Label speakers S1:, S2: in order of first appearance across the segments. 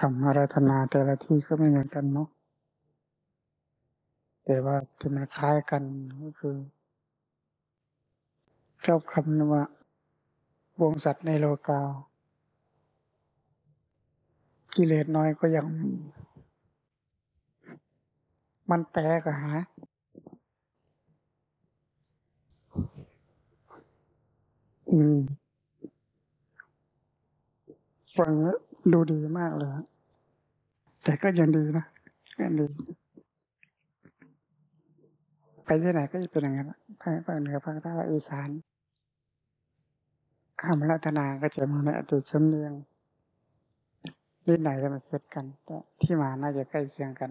S1: คำอาราธนาแต่ละที่ก็ไม่เหมือนกันเนาะแต่ว่าที่มันคล้ายกันก็คือชอบคำนว่าวงสัตว์ในโลกา กิเลสน้อยก็ยังมีมันแปลกหาอืมฟังแล้ว ดูดีมากเลย แต่ก็ยังดีนะยังดี ไปที่ไหนก็จะเป็นอย่างนั้นภาคเหนือภาคใต้ภาคอีสานคำรัตนาก็จะมาในอดีตสำเนียงนิดหน่อยจะมาเพ็ดกันแต่ที่มาน่าจะใกล้เคียงกัน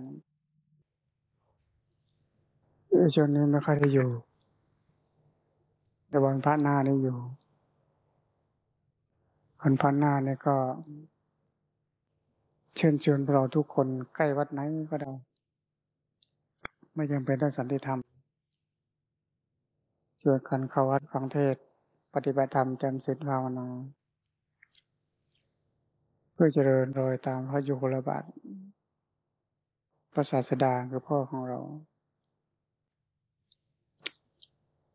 S1: ช่วงนี้ไม่ค่อยได้อยู่แต่วันพระหน้านี่อยู่วันพระหน้านี่ก็ เชิญชวนเราทุกคนใกล้วัดไหนก็ได้ไม่จำเป็นต้องสันติธรรมชวยกันเข้าวัดฟังเทศ ปฏิบัติธรรมจำศีลภาวนา เพื่อเจริญรอยตามพระยุคลบาทพระศาสดาคือพ่อของเรา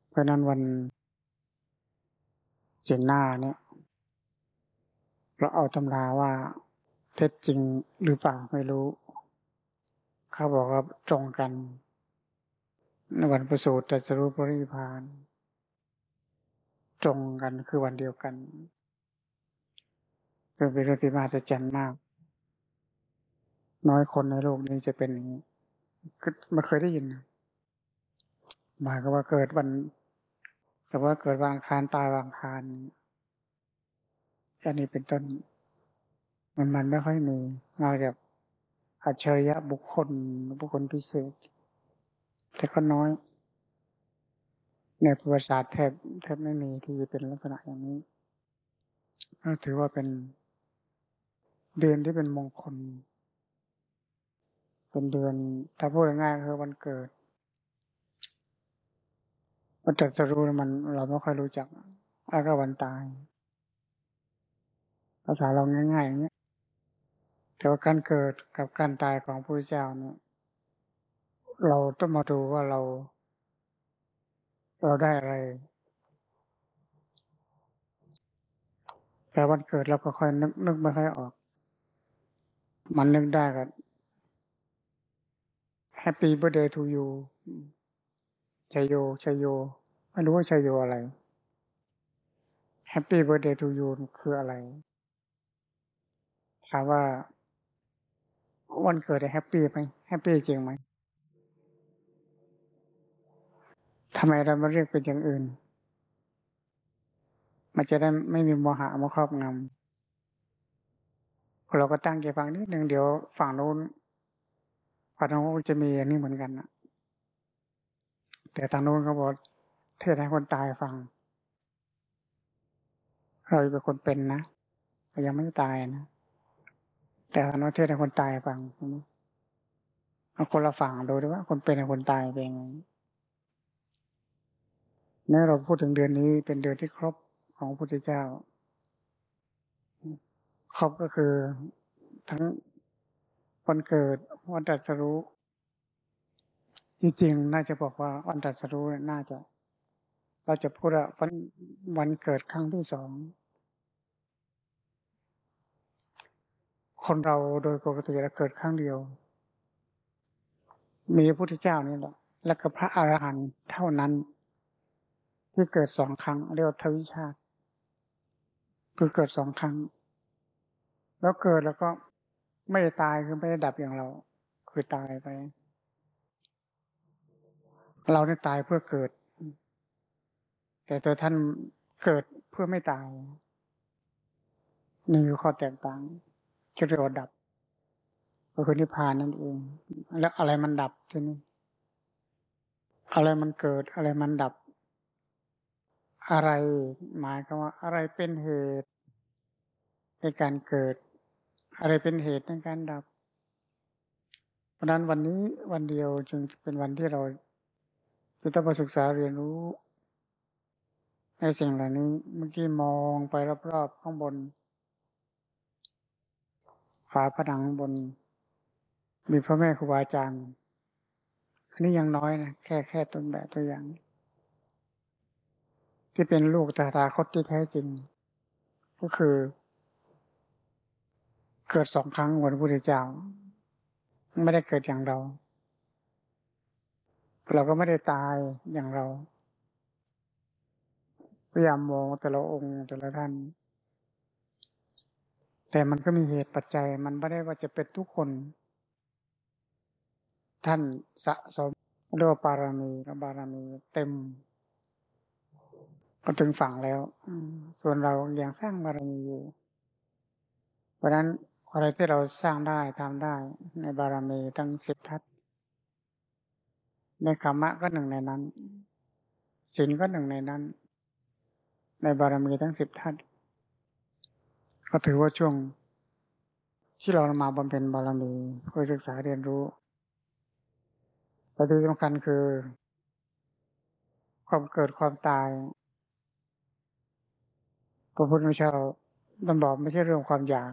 S1: เพราะนั้นวันเสียนหน้าเนี่ย เราเอาตำราว่า เท็จจริงหรือเปล่าไม่รู้ เขาบอกว่าตรงกันในวันประสูติตรัสรู้ปรินิพานตรงกันคือวันเดียวกันเป็นเรื่องที่มหัศจรรย์มาก น้อยคนในโลกนี้จะเป็นอย่างนี้ก็ไม่เคยได้ยินหมายก็ว่าเกิดวันสมมติว่าเกิดวางคารตายวางคารอันนี้เป็นต้น มันมันไม่ค่อยมีนอกจากอัจฉริยะบุคคลบุคคลพิเศษ แต่ก็น้อย ในประวัติศาสตร์แทบแทบไม่มีที่เป็นลักษณะอย่างนี้ก็ถือว่าเป็นเดือนที่เป็นมงคล เป็นเดือนถ้าพูดง่ายๆคือวันเกิดวันตรัสรู้มันเราไม่ค่อยรู้จักแล้วก็วันตาย ภาษาเราง่ายๆอย่างเงี้ย แต่ว่าการเกิดกับการตายของพระเจ้าเนี่ยเราต้องมาดูว่าเรา เราได้อะไรแต่วันเกิดเราก็ค่อยนึกนึกไม่ค่อยออก มันนึกได้กัน Happy birthday to you ไชโยไชโยไม่รู้ว่าไชโยอะไร Happy birthday to you คืออะไรถามว่า วันเกิด happy ไหม happy จริงไหมทำไมเราไม่เรียกเป็นอย่างอื่น มันจะได้ไม่มีโมหะมาครอบงำเราก็ตั้งใจฟังนิดหนึ่งเดี๋ยวฝั่งโน้นฝั่งโน้นจะมีอันนี้เหมือนกันนะแต่ทางโน้นเขาบอกเทศให้คนตายฟัง เราเป็นคนเป็นนะยังไม่ตายนะ แต่ทางโน้นเทศให้คนตายฟังเอาคนละฝั่งดูด้วยว่า คนเป็นกับคนตายเป็นยังไงแม้เราพูดถึงเดือนนี้เป็นเดือนที่ครบของพระพุทธเจ้า ครบก็คือทั้งวันเกิดวันตรัสรู้ จริงๆ น่าจะบอกว่าวันตรัสรู้น่าจะ เราจะพูดว่าวันวันเกิดครั้งที่สอง คนเราโดยปกติเราเกิดครั้งเดียว มีพระพุทธเจ้านี่แหละ และก็พระอรหันต์เท่านั้น ที่เกิดสองครั้งเรียกว่าทวิชาติ คือเกิดสองครั้ง แล้วเกิดแล้วก็ไม่ได้ตายคือไม่ได้ดับอย่างเรา คือตายไป เราได้ตายเพื่อเกิด แต่ตัวท่านเกิดเพื่อไม่ตายนี่คือข้อแตกต่าง ที่เรียกว่าดับ ก็คือนิพพานนั่นเอง แล้วอะไรมันดับทีนี้อะไรมันเกิดอะไรมันดับ อะไร หมายความว่า อะไรเป็นเหตุในการเกิด อะไรเป็นเหตุในการดับ เพราะนั้นวันนี้วันเดียวจึงเป็นวันที่เราจะต้องมาศึกษาเรียนรู้ในสิ่งเหล่านี้เมื่อกี้มองไปรอบๆข้างบน ฝาผนังบน มีพระแม่ครูบาอาจารย์อันนี้ยังน้อยนะแค่แค่ต้นแบบตัวอย่าง ที่เป็นลูกตถาคตที่แท้จริง ก็คือ เกิดสองครั้งเหมือนพระพุทธเจ้า ไม่ได้เกิดอย่างเรา เราก็ไม่ได้ตายอย่างเราพยายามมองแต่ละองค์แต่ละท่าน แต่มันก็มีเหตุปัจจัย มันไม่ได้ว่าจะเป็นทุกคน ท่านสะสมเรียกว่าบารมีบารมีเต็ม ก็ถึงฝั่งแล้วส่วนเรายังสร้างบารมีอยู่ เพราะนั้นอะไรที่เราสร้างได้ทำได้ ในบารมีทั้งสิบทัศในขมะก็หนึ่งในนั้นศีลก็หนึ่งในนั้น ในบารมีทั้งสิบทัศ ก็ถือว่าช่วงที่เรามาบำเพ็ญบารมีเพื่อศึกษาเรียนรู้แต่ที่สำคัญคือ ความเกิดความตาย พระพุทธเจ้าดำบอกไม่ใช่เรื่องความอยาก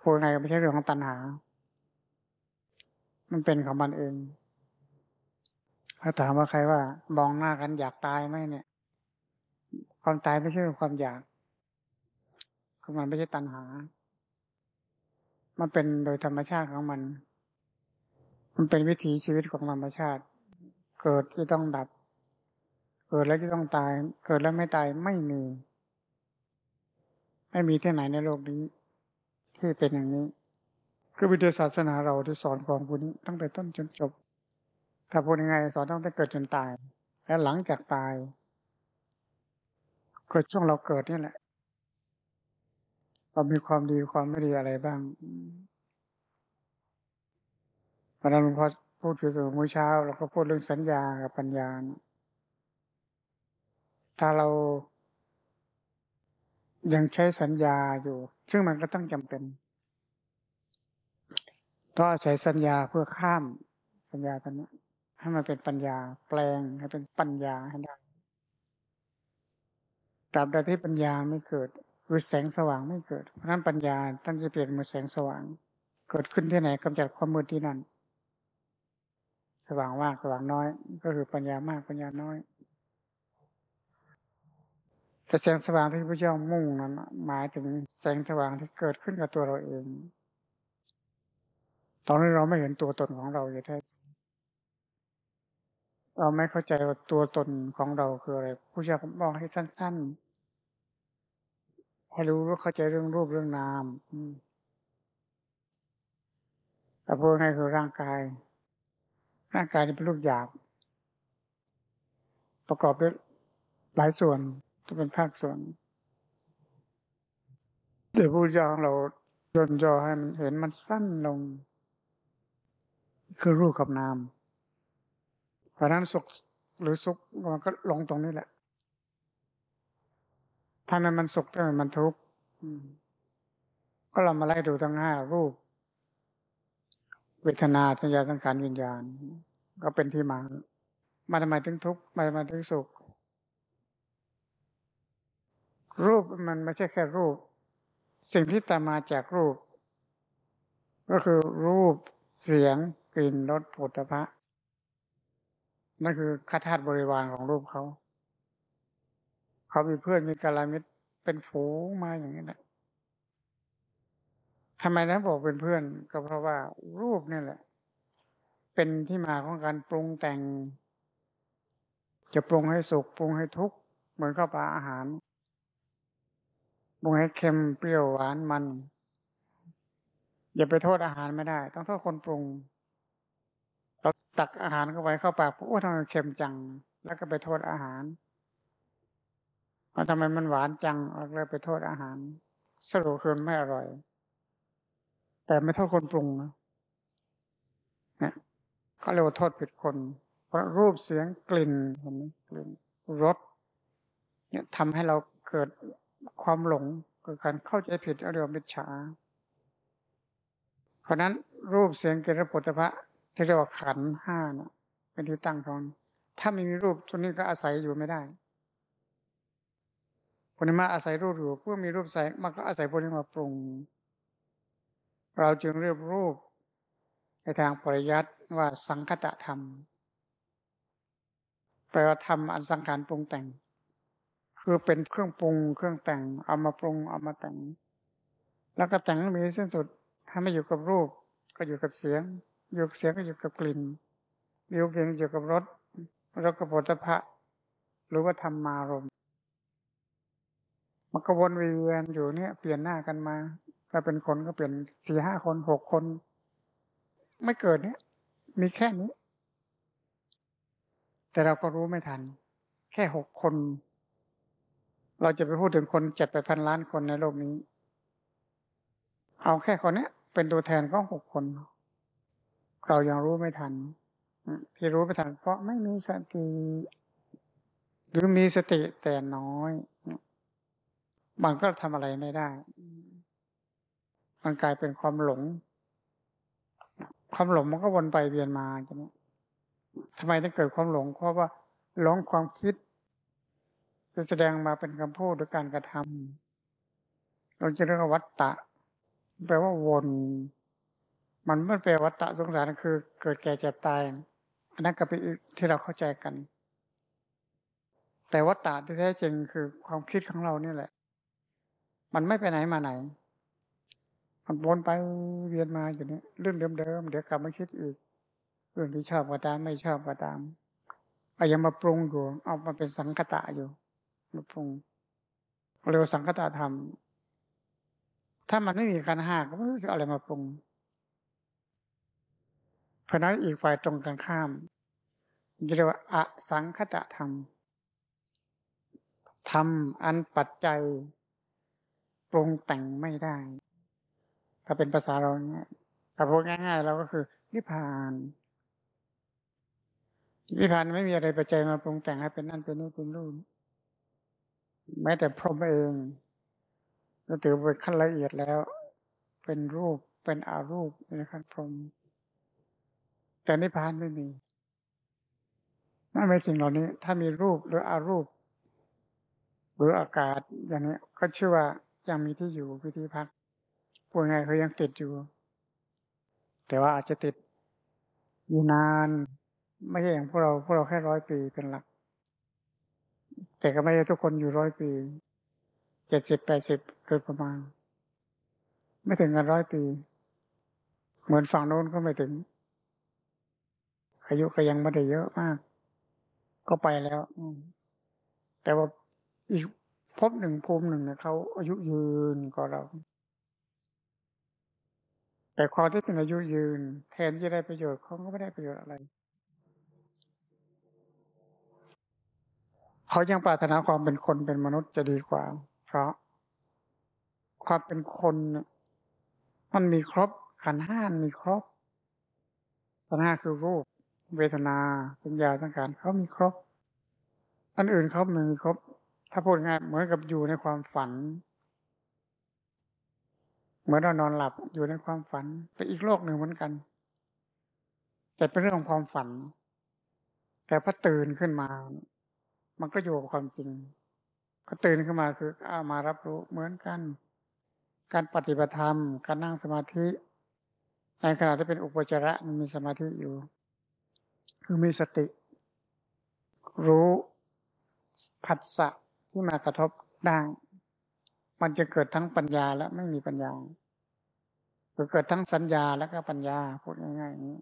S1: พูดไงก็ไม่ใช่เรื่องของตัณหา มันเป็นของมันเองถ้าถามว่าใครว่า มองหน้ากันอยากตายไหมเนี่ย ความตายไม่ใช่เรื่องความอยาก คือมันไม่ใช่ตัณหา มันเป็นโดยธรรมชาติของมัน มันเป็นวิถีชีวิตของธรรมชาติ เกิดที่ต้องดับ เกิดแล้วที่ต้องตาย เกิดแล้วไม่ตายไม่มี ไม่มีที่ไหนในโลกนี้ ที่เป็นอย่างนี้ คือวิทยาศาสนาเราที่สอนของคุณนี้ตั้งแต่ต้นจนจบ ถ้าพูดยังไงสอนตั้งแต่เกิดจนตาย แล้วหลังจากตายเกิดช่วงเราเกิดนี่แหละ เรามีความดีความไม่ดีอะไรบ้างวันนั้นหลวงพ่อพูดอยู่สู่มื้อเช้าเราก็พูดเรื่องสัญญากับปัญญา ถ้าเรายังใช้สัญญาอยู่ ซึ่งมันก็ต้องจำเป็นต้องอาศัยสัญญาเพื่อข้ามสัญญาตัวนี้ให้มันเป็นปัญญา แปลงให้เป็นปัญญาให้ได้ตราบใดที่ปัญญาไม่เกิด คือแสงสว่างไม่เกิด เพราะนั้นปัญญาท่านจะเปลี่ยนมือแสงสว่าง เกิดขึ้นที่ไหนกำจัดความมืดที่นั่น สว่างมากสว่างน้อย ก็คือปัญญามากปัญญาน้อย แต่แสงสว่างที่พระเจ้ามุ่งนั้นหมายถึงแสงสว่างที่เกิดขึ้นกับตัวเราเอง ตอนนี้เราไม่เห็นตัวตนของเราอย่างแท้เราไม่เข้าใจว่าตัวตนของเราคืออะไรผู้เจ้าบอกให้สั้น ๆ ให้รู้ว่าเข้าใจเรื่องรูปเรื่องนามแต่พูดง่ายคือร่างกาย ร่างกายนี่เป็นลูกหยาบ ประกอบด้วยหลายส่วนจะเป็นภาคส่วนเดี๋ยวพูดยอของเราย่นย่อให้มันเห็นมันสั้นลง คือรูปกับนามเพราะนั้นสุขหรือสุขมันก็ลงตรงนี้แหละ ถ้านั้มันสุขถ้ามันทุกข์ก็เรามาไล่ดูทั้งห้ารูป เวทนาสัญญาสังขารวิญญาณ ก็เป็นที่มา มาทำไมถึงทุกข์มาทำไมถึงสุข รูปมันไม่ใช่แค่รูป สิ่งที่ตามมาจากรูป ก็คือรูปเสียงกลิ่นรสผลิตภัณฑ์นั่นคือคาถาบริวารของรูปเขา เขามีเพื่อนมีกาลามิตรเป็นฝูงมาอย่างนี้แหละทำไมนะบอกเป็นเพื่อน ก็เพราะว่ารูปนี่แหละ เป็นที่มาของการปรุงแต่ง จะปรุงให้สุกปรุงให้ทุกข์เหมือนข้าวปลาอาหารปรุงให้เค็มเปรี้ยวหวานมัน อย่าไปโทษอาหารไม่ได้ ต้องโทษคนปรุง เราตักอาหารเข้าไปเข้าปากโอ้ทำไมเค็มจัง แล้วก็ไปโทษอาหาร ว่าทำไมมันหวานจังเลยไปโทษอาหาร สรุปคือไม่อร่อย แต่ไม่โทษคนปรุงนะเนี่ยเขาเรียกว่าโทษผิดคน เพราะรูปเสียงกลิ่นเห็นไหมกลิ่นรสเนี่ยทำให้เราเกิดความหลงเกิดการเข้าใจผิดเรียกว่ามิจฉาเพราะนั้นรูปเสียงกลิ่นรสผลิตภัณฑ์ที่เรียกว่าขันห้านะเป็นที่ตั้งของถ้าไม่มีรูปตัวนี้ก็อาศัยอยู่ไม่ได้ พลเมาอาศัยรูปอยู่เพื่อมีรูปใส่มันก็อาศัยพลเมาปรุง เราจึงเรียกรูป ในทางปริยัติว่าสังคตธรรมแปลว่าธรรมอันสังขารปรุงแต่ง คือเป็นเครื่องปรุง เครื่องแต่ง เอามาปรุงเอามาแต่ง แล้วก็แต่งมีสิ้นสุดถ้าไม่อยู่กับรูป ก็อยู่กับเสียง อยู่กับเสียงก็อยู่กับกลิ่นอยู่กับกลิ่นอยู่กับรสรสกับผลิตภัณฑ์หรือว่าธรรมารมณ์ มันก็วนเวียนอยู่เนี่ย เปลี่ยนหน้ากันมา ถ้าเป็นคนก็เปลี่ยนสี่ห้าคนหกคน ไม่เกิดเนี่ย มีแค่นี้ แต่เราก็รู้ไม่ทัน แค่หกคน เราจะไปพูดถึงคนเจ็ดไปพันล้านคนในโลกนี้ เอาแค่คนเนี้ย เป็นตัวแทนก็หกคน เรายังรู้ไม่ทันที่รู้ไม่ทันเพราะไม่มีสติหรือมีสติแต่น้อย มันก็ทำอะไรไม่ได้ มันกลายเป็นความหลง ความหลงมันก็วนไปเวียนมาใช่ไหมทำไมต้องเกิดความหลง เพราะว่าหลงความคิดจะแสดงมาเป็นคำพูดหรือการกระทำเราจะเรียกว่าวัตตะ แปลว่าวน มันไม่แปลวัตตะสงสารคือ เกิดแก่เจ็บตาย อันนั้นก็เป็นที่เราเข้าใจกัน แต่วัตตะที่แท้จริงคือความคิดของเรานี่แหละ มันไม่ไปไหนมาไหน มันวนไปเวียนมาอยู่นี่เรื่องเดิมๆเดี๋ยวกลับมาคิดอีก เรื่องที่ชอบก็ตาม ไม่ชอบก็ตามอายังมาปรุงอยู่ เอามาเป็นสังคตะอยู่มาปรุงเรียกสังคตะธรรม ถ้ามันไม่มีการห้าก็ไม่รู้จะอะไรมาปรุงเพราะนั้นอีกฝ่ายตรงกันข้ามเรียกว่าอสังคตะธรรมธรรมอันปัจจัย ปรุงแต่งไม่ได้ ถ้าเป็นภาษาเราเนี่ยถ้าพูดง่ายๆเราก็คือนิพพานนิพพานไม่มีอะไรปัจจัยมาปรุงแต่งให้เป็นนั่นเป็นนี่เป็นรู่นแม้แต่พรหมเองก็ถือเป็นขั้นละเอียดแล้ว เป็นรูปเป็นอารูปในขั้นพรหมแต่นิพพานไม่มีนั่นเป็นสิ่งเหล่านี้ ถ้ามีรูปหรืออารูป หรืออากาศอย่างนี้ก็ชื่อว่า ยังมีที่อยู่พิธีพักพูดไงเขายังติดอยู่ แต่ว่าอาจจะติดอยู่นาน ไม่ใช่อย่างพวกเราพวกเราแค่ร้อยปีเป็นหลัก แต่ก็ไม่ใช่ทุกคนอยู่ร้อยปีเจ็ดสิบแปดสิบโดยประมาณ ไม่ถึงกันร้อยปี เหมือนฝั่งโน้นก็ไม่ถึง อายุก็ยังไม่ได้เยอะมาก ก็ไปแล้วแต่ว่าอีก พบหนึ่งภูมิหนึ่งเนี่ยเขาอายุยืนกว่าเรา แต่ความที่เป็นอายุยืน แทนที่จะได้ประโยชน์เขาก็ไม่ได้ประโยชน์อะไรเขายังปรารถนาความเป็นคนเป็นมนุษย์จะดีกว่า เพราะความเป็นคนมันมีครบขันห้านมีครบขันห้าคือรูป เวทนา สัญญาสังขารเขามีครบ อันอื่นเขาไม่มีครบ ถ้าพูดง่ายเหมือนกับอยู่ในความฝัน เหมือนเรานอนหลับอยู่ในความฝันแต่อีกโลกหนึ่งเหมือนกัน แต่เป็นเรื่องของความฝัน แต่พอตื่นขึ้นมา มันก็อยู่กับความจริงก็ตื่นขึ้นมาคือเอามารับรู้เหมือนกัน การปฏิบัติธรรม การนั่งสมาธิ ในขณะที่เป็นอุปจาระมันมีสมาธิอยู่ คือมีสติ รู้ผัสสะ ที่มากระทบได้มันจะเกิดทั้งปัญญาและไม่มีปัญญาเกิดทั้งสัญญาแล้วก็ปัญญาพูดง่ายๆอย่างนี้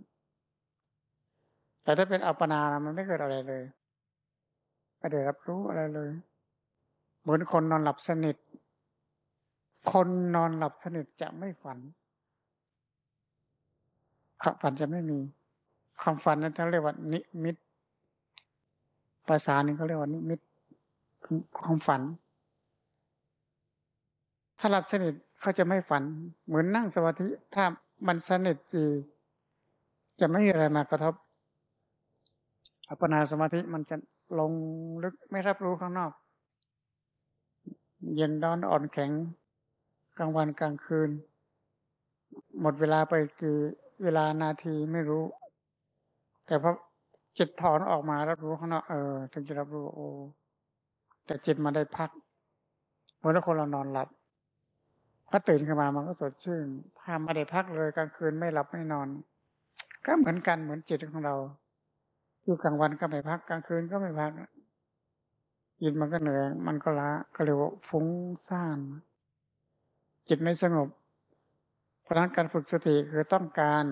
S1: แต่ถ้าเป็นอัปปนามันไม่เกิดอะไรเลยไม่ได้รับรู้อะไรเลย เหมือนคนนอนหลับสนิท คนนอนหลับสนิทจะไม่ฝันความฝันจะไม่มีความฝันนั้นเขาเรียกว่านิมิต ภาษาหนึ่งเขาเรียกว่านิมิต ความฝัน ถ้าหลับสนิทเขาจะไม่ฝัน เหมือนนั่งสมาธิถ้ามันสนิทจีจะไม่มีอะไรมากระทบ อัปปนาสมาธิมันจะลงลึกไม่รับรู้ข้างนอก เย็นร้อนอ่อนแข็ง กลางวันกลางคืน หมดเวลาไปกี่เวลานาทีไม่รู้ แต่พอจิตถอนออกมารับรู้ข้างนอกเออ ถึงจะรับรู้โอ้ แต่จิตมาได้พักเหมือนคนเรานอนหลับพอตื่นขึ้นมามันก็สดชื่นถ้าไม่ได้พักเลยกลางคืนไม่หลับไม่นอน ก็เหมือนกันเหมือนจิตของเราอยู่กลางวันก็ไม่พักกลางคืนก็ไม่พักจิตมันก็เหนื่อยมันก็ล้าก็เรียกว่าฟุ้งซ่านจิตไม่สงบ เพราะนั้นการฝึกสติคือต้องการ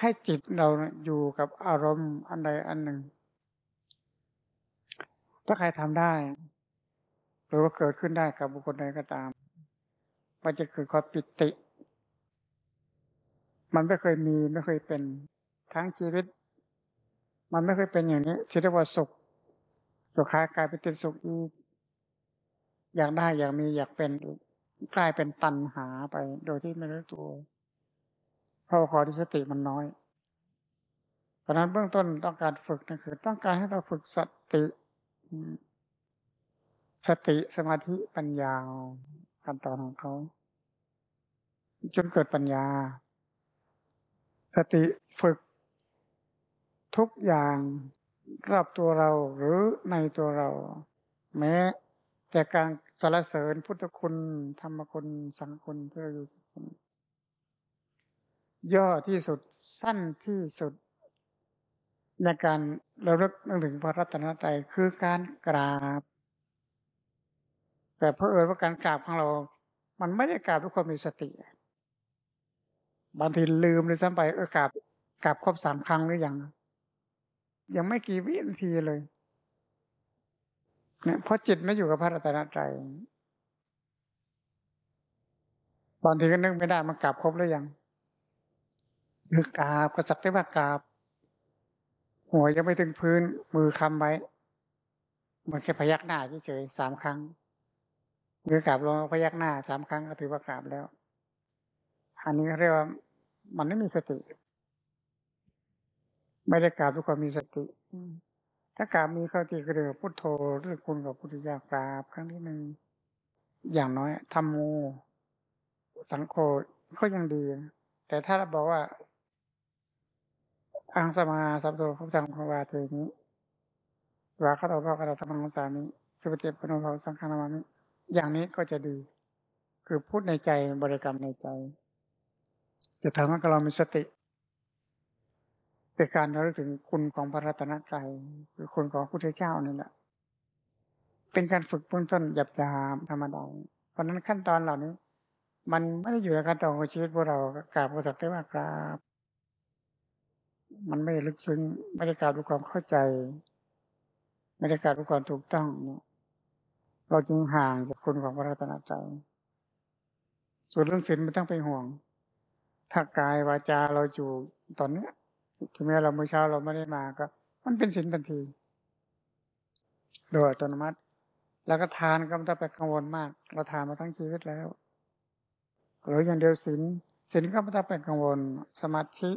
S1: ให้จิตเราอยู่กับอารมณ์อันใดอันหนึ่ง ถ้าใครทำได้ หรือว่าเกิดขึ้นได้กับบุคคลใดก็ตาม มันจะเกิดความปิติ มันไม่เคยมีไม่เคยเป็นทั้งชีวิต มันไม่เคยเป็นอย่างนี้ที่เรียกว่าสุขสุขากลายเป็นติดสุขอีกอยากได้อยากมีอยากเป็นกลายเป็นตัณหาไป โดยที่ไม่รู้ตัวเพราะขอที่สติมันน้อย เพราะนั้นเบื้องต้นต้องการฝึกนั่นคือ ต้องการให้เราฝึกสติ สติสมาธิปัญญาขั้นตอนของเขา จนเกิดปัญญา สติฝึก ทุกอย่างรอบตัวเราหรือในตัวเรา แม้แต่การสรรเสริญพุทธคุณ ธรรมคุณ สังคุณที่เราอยู่ย่อที่สุดสั้นที่สุด ในการเราเลิกนึกถึงพระรัตนตรัยคือการกราบ แต่เพอเอิญว่าการกราบของเรา มันไม่ได้กราบด้วยความมีสติ บางทีลืมเลยซ้ำไปเออกราบกราบครบสามครั้งหรือยังยังไม่กี่วินาทีเลยเนี่ยเพราะจิตไม่อยู่กับพระรัตนตรัยบางทีก็นึกไม่ได้มันกราบครบหรือยัง หรือกราบก็สักแต่ว่ากราบ หัวยังไม่ถึงพื้นมือคำไว้มันแค่พยักหน้าเฉยๆสามครั้งมือกราบลงพยักหน้าสามครั้งก็ถือว่ากราบแล้ว อันนี้เรียกว่ามันไม่มีสติ ไม่ได้กราบด้วยความมีสติถ้ากราบมีข้อที่กระเดือพุทโธเรื่องคุณกับพุทธิยากราบครั้งที่หนึ่งอย่างน้อยทำโมสังโฆก็ยังดี แต่ถ้าเราบอกว่า อังสมาสัพโตขาจังภาวาเทนี้วาคาตาภาคาตาธรรมังสามิสุปฏิปโนภาสังฆนามามิอย่างนี้ก็จะดี คือพูดในใจบริกรรมในใจจะทำให้เรามีสติเป็นการระลึกถึงคุณของพระรัตนตรัยคือคุณของพระพุทธเจ้านี่แหละ เป็นการฝึกเบื้องต้นหยาบจามธรรมดาเพราะนั้นขั้นตอนเหล่านี้ มันไม่ได้อยู่ในขั้นตอนของชีวิตพวกเรากราบกระสักได้ว่ากราบ มันไม่ลึกซึ้งไม่ได้การรู้ความเข้าใจ ไม่ได้การรู้ความถูกต้องเนี่ยเราจึงห่างจากคุณของพระรัตนตรัยส่วนเรื่องศีลไม่ต้องไปห่วง ถ้ากายวาจาเราอยู่ตอนเนี้ยถึงแม้เราเมื่อเช้าเราไม่ได้มาก็ มันเป็นศีลทันที โดยอัตโนมัติ แล้วก็ทานก็ไม่ต้องไปกังวลมาก เราทานมาทั้งชีวิตแล้วหรืออย่างเดียวศีลศีลก็ไม่ต้องไปกังวลสมาธิ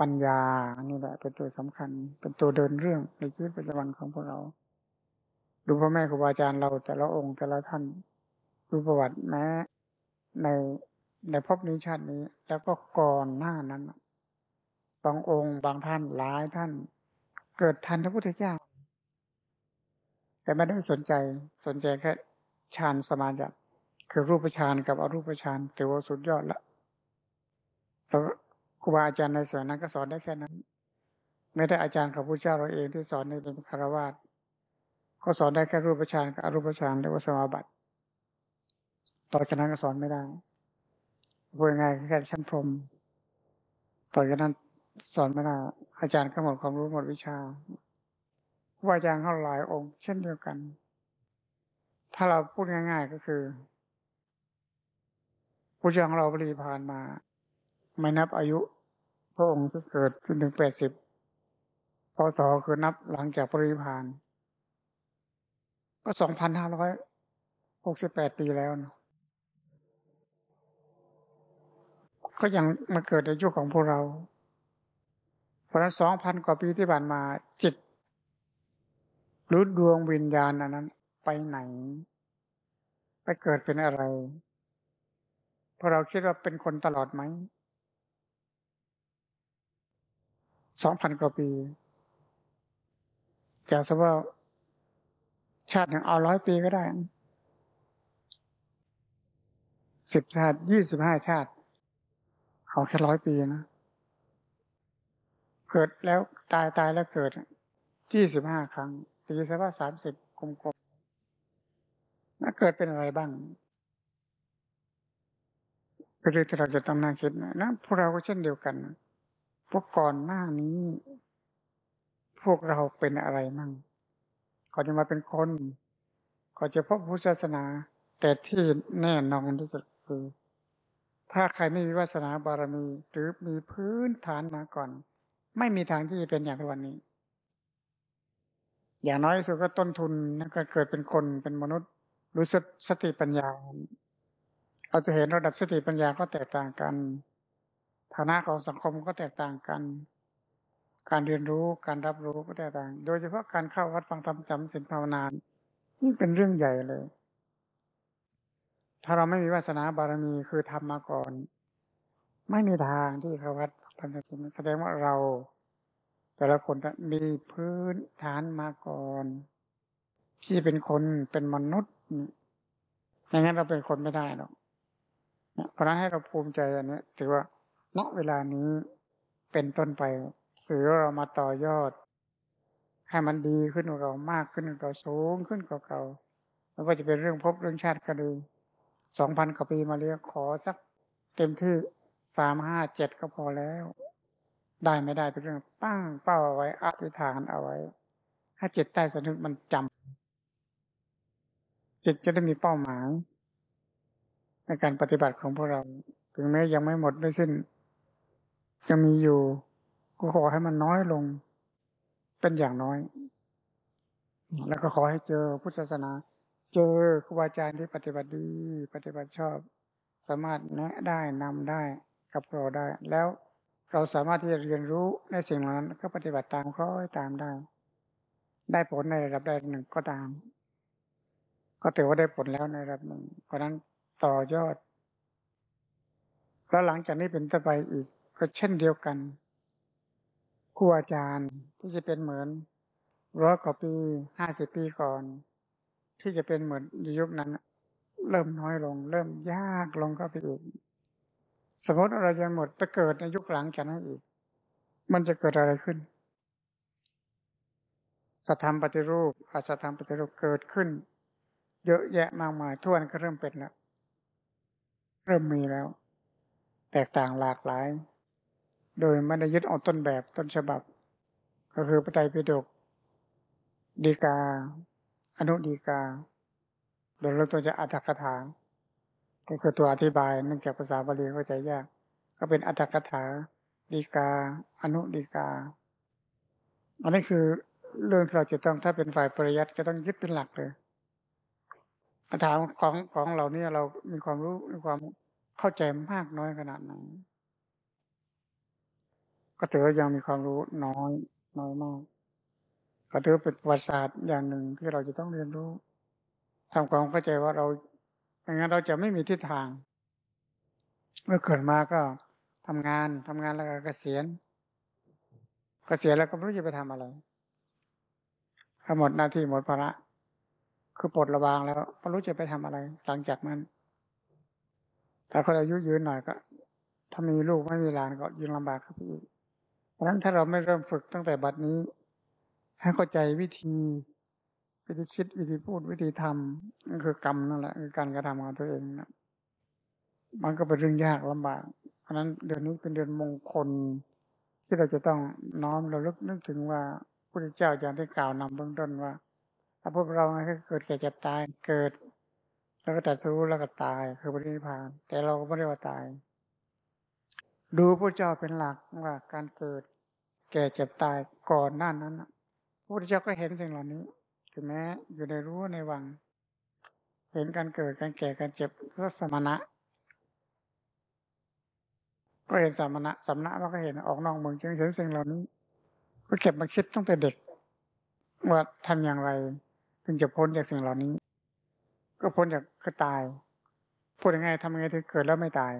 S1: ปัญญาอันนี้แหละเป็นตัวสำคัญ เป็นตัวเดินเรื่องในชีวิตประจำวันของพวกเรา ดูพ่อแม่ครูบาอาจารย์เราแต่ละองค์แต่ละท่าน ดูประวัติแม้ในในภพนี้ชาตินี้ แล้วก็ก่อนหน้านั้นบางองค์บางท่านหลายท่าน เกิดทันพระพุทธเจ้า แต่ไม่ได้สนใจสนใจแค่ฌานสมาธิคือรูปฌานกับอรูปฌานถือว่าสุดยอดละ รูบาอาจารย์ในส่วนนั้นก็สอนได้แค่นั้น ไม่ได้อาจารย์ของพระเจ้าเราเองที่สอนในเป็นคารวาสเขาสอนได้แค่รูปฌานกับอรูปฌานเรียกว่าสมาบัติ ต่อจากนั้นก็สอนไม่ได้พูดง่ายแค่ชั้นพรมต่อจากนั้นสอนไม่ได้อาจารย์ก็หมดความรู้หมดวิชาครูอาจารย์เขาหลายองค์ เช่นเดียวกัน ถ้าเราพูดง่าย ๆก็คือผู้จ้างเราปริพานมา ไม่นับอายุ ระองค์ที่เกิดขึ้นถึงแปดสิบพศคือนับหลังจากปริพานก็สองพันห้าร้อยหกสิบแปดปีแล้วนะก็ยังมาเกิดในยุคของพวกเรา เพราะนั้นสองพันกว่าปีที่ผ่านมาจิตรือดวงวิญญาณอันนั้น ไปไหน ไปเกิดเป็นอะไร เพราะเราคิดว่าเป็นคนตลอดไหม สองพันกว่าปีแต่สว่าชาติหนึ่งเอาร้อยปีก็ได้สิบชาติยี่สิบห้าชาติ เอาแค่ร้อยปีนะ เกิดแล้วตายตายแล้วเกิดยี่สิบห้าครั้ง ตีซะว่าสามสิบกลมๆแล้วเกิดเป็นอะไรบ้างเป็นเรื่องที่เราจะต้องน่าคิดนะพวกเราก็เช่นเดียวกันนะ พวกก่อนหน้านี้ พวกเราเป็นอะไรมั่งก่อนจะมาเป็นคนก่อนจะพบพุทธศาสนา แต่ที่แน่นอนที่สุดคือ ถ้าใครไม่มีวาสนาบารมี หรือมีพื้นฐานมาก่อน ไม่มีทางที่จะเป็นอย่างทุกวันนี้ อย่างน้อยสุดก็ต้นทุนในการเกิดเป็นคนเป็นมนุษย์ รู้สสติปัญญาเราจะเห็นระดับสติปัญญาก็แตกต่างกัน ฐานะของสังคมก็แตกต่างกัน การเรียนรู้การรับรู้ก็แตกต่าง โดยเฉพาะการเข้าวัดฟังธรรมจำศีลภาวนานี่เป็นเรื่องใหญ่เลย ถ้าเราไม่มีวาสนาบารมีคือทำมาก่อน ไม่มีทางที่เข้าวัดทำจำศีลแสดงว่าเรา แต่ละคนมีพื้นฐานมาก่อน ที่เป็นคนเป็นมนุษย์ไม่งั้นเราเป็นคนไม่ได้หรอกเพราะนั้นให้เราภูมิใจอันนี้ถือว่า ณเวลานี้เป็นต้นไปหรือเรามาต่อยอด ให้มันดีขึ้นกว่าเก่ามากขึ้นกว่าเก่าสูงขึ้นกว่าเก่าไม่ว่าจะเป็นเรื่องพบเรื่องชาติก็ดีสองพันกว่าปีมาเรียกขอสัก เต็มที่สามห้าเจ็ดก็พอแล้ว ได้ไม่ได้เป็นเรื่องตั้งเป้าเอาไว้อธิษฐานเอาไว้ ให้จิตใต้สนึกมันจำจิตจะได้มีเป้าหมายในการปฏิบัติของพวกเรา ถึงแม้ยังไม่หมดไม่สิ้น ยังมีอยู่ ก็ขอให้มันน้อยลง เป็นอย่างน้อย แล้วก็ขอให้เจอพุทธศาสนา เจอครูบาอาจารย์ที่ปฏิบัติดี ปฏิบัติชอบ สามารถแนะได้นำได้กับเราได้ แล้วเราสามารถที่จะเรียนรู้ในสิ่งเหล่านั้น ก็ปฏิบัติตามคล้อยตามได้ ได้ผลในระดับใดหนึ่งก็ตาม ก็ถือว่าได้ผลแล้วในระดับหนึ่งเพราะนั้นต่อยอด แล้วหลังจากนี้เป็นต้นไปอีก ก็เช่นเดียวกันครูอาจารย์ที่จะเป็นเหมือนร้อยกว่าปีห้าสิบปีก่อน ที่จะเป็นเหมือนยุคนั้น เริ่มน้อยลง เริ่มยากลงก็ไปอีกสมมติเราจะหมดไปเกิดในยุคหลังจากนั้นอีก มันจะเกิดอะไรขึ้นสัทธรรมปฏิรูปอาสัทธรรมปฏิรูปเกิดขึ้น เยอะแยะมากมายทั่วนั้นก็เริ่มเป็นแล้ว เริ่มมีแล้ว แตกต่างหลากหลาย โดยไม่ได้ยึดเอาต้นแบบต้นฉบับ ก็คือปไตยปิฎกดีกา อนุดีกา โดยเริ่มต้นจากอัตถกถา ก็คือตัวอธิบายเนื่องจากภาษาบาลีเข้าใจยาก ก็เป็นอัตถกถาดีกา อนุดีกา อันนี้คือเรื่องที่เราจะต้องถ้าเป็นฝ่ายปริยัติก็ต้องยึดเป็นหลักเลยคำถามของของเราเนี่ยเรามีความรู้มีความเข้าใจมากน้อยขนาดไหน ก็ถือว่ายังมีความรู้น้อยน้อยมากก็ถือเป็นประวัติศาสตร์อย่างหนึ่งที่เราจะต้องเรียนรู้ทำความเข้าใจว่าเราไม่างนั้นเราจะไม่มีทิศทาง เมื่อเกิดมาก็ทำงานทำงานแล้วก็เกษียณ เกษียณแล้วก็ไม่รู้จะไปทำอะไรถ้าหมดหน้าที่หมดภาระคือปลดระวางแล้วไม่รู้จะไปทำอะไร หลังจากนั้นแต่คนอายุยืนหน่อยก็ ถ้ามีลูกไม่มีหลานก็ยิ่งลำบากครับพี่ ราะนั้นถ้าเราไม่เริ่มฝึกตั้งแต่บัดนี้ ให้เข้าใจวิธีวิธีคิดวิธีพูดวิธีทำนั่นคือกรรมนั่นแหละคือการกระทำของตัวเองนะมันก็เป็นเรื่องยากลำบาก เพราะนั้นเดือนนี้เป็นเดือนมงคล ที่เราจะต้องน้อมเราลึกนึกถึงว่าพระเจ้าอย่างที่กล่าวนำเบื้องต้นว่า ถ้าพวกเราไงก็เกิดแก่เจ็บตายเกิด แล้วก็ตัดสู้แล้วก็ตายคือปรินิพาน แต่เราก็ไม่ได้ว่าตาย ดูพระเจ้าเป็นหลักว่าการเกิด แก่เจ็บตายก่อนหน้านั้นพระพุทธเจ้าก็เห็นสิ่งเหล่านี้ถึงแม้อยู่ในรู้ในวัง เห็นการเกิดการแก่การเจ็บก็สมณะ ก็เห็นสมณะสมณะเราก็เห็นออกนอกเมืองจึงเห็นสิ่งเหล่านี้ก็เก็บมาคิดตั้งแต่เด็ก ว่าทำอย่างไรถึงจะพ้นจากสิ่งเหล่านี้ ก็พ้นจากก็ตายพูดยังไงทำยังไงถึงเกิดแล้วไม่ตาย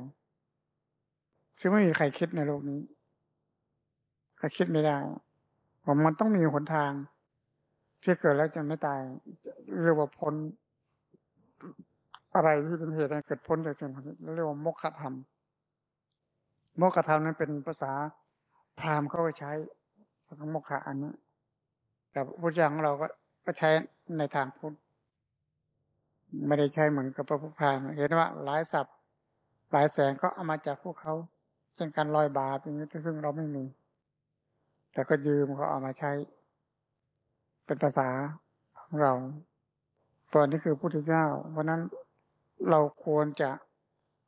S1: ซึ่งไม่มีใครคิดในโลกนี้ ใครคิดไม่ได้ผมมันต้องมีหนทาง ที่เกิดแล้วจะไม่ตายเรียกว่าพ้นอะไรที่เป็นเหตุให้เกิดพ้นจากสิ่งนี้เรียกว่าโมฆะธรรมโมฆะธรรมนั้นเป็นภาษาพราหมณ์เขาใช้คำโมฆะอันนี้แต่พุทธเจ้าของเราก็ก็ใช้ในทางพุทธไม่ได้ใช้เหมือนกับพระพุทธพราหมณ์เห็นว่าหลายศัพท์หลายแสงก็เอามาจากพวกเขา เช่นการลอยบาปอย่างนี้ซึ่งเราไม่มี แต่ก็ยืมเขาเอามาใช้ เป็นภาษาของเรา ตอนนี้คือพุทธเจ้า เพราะนั้นเราควรจะ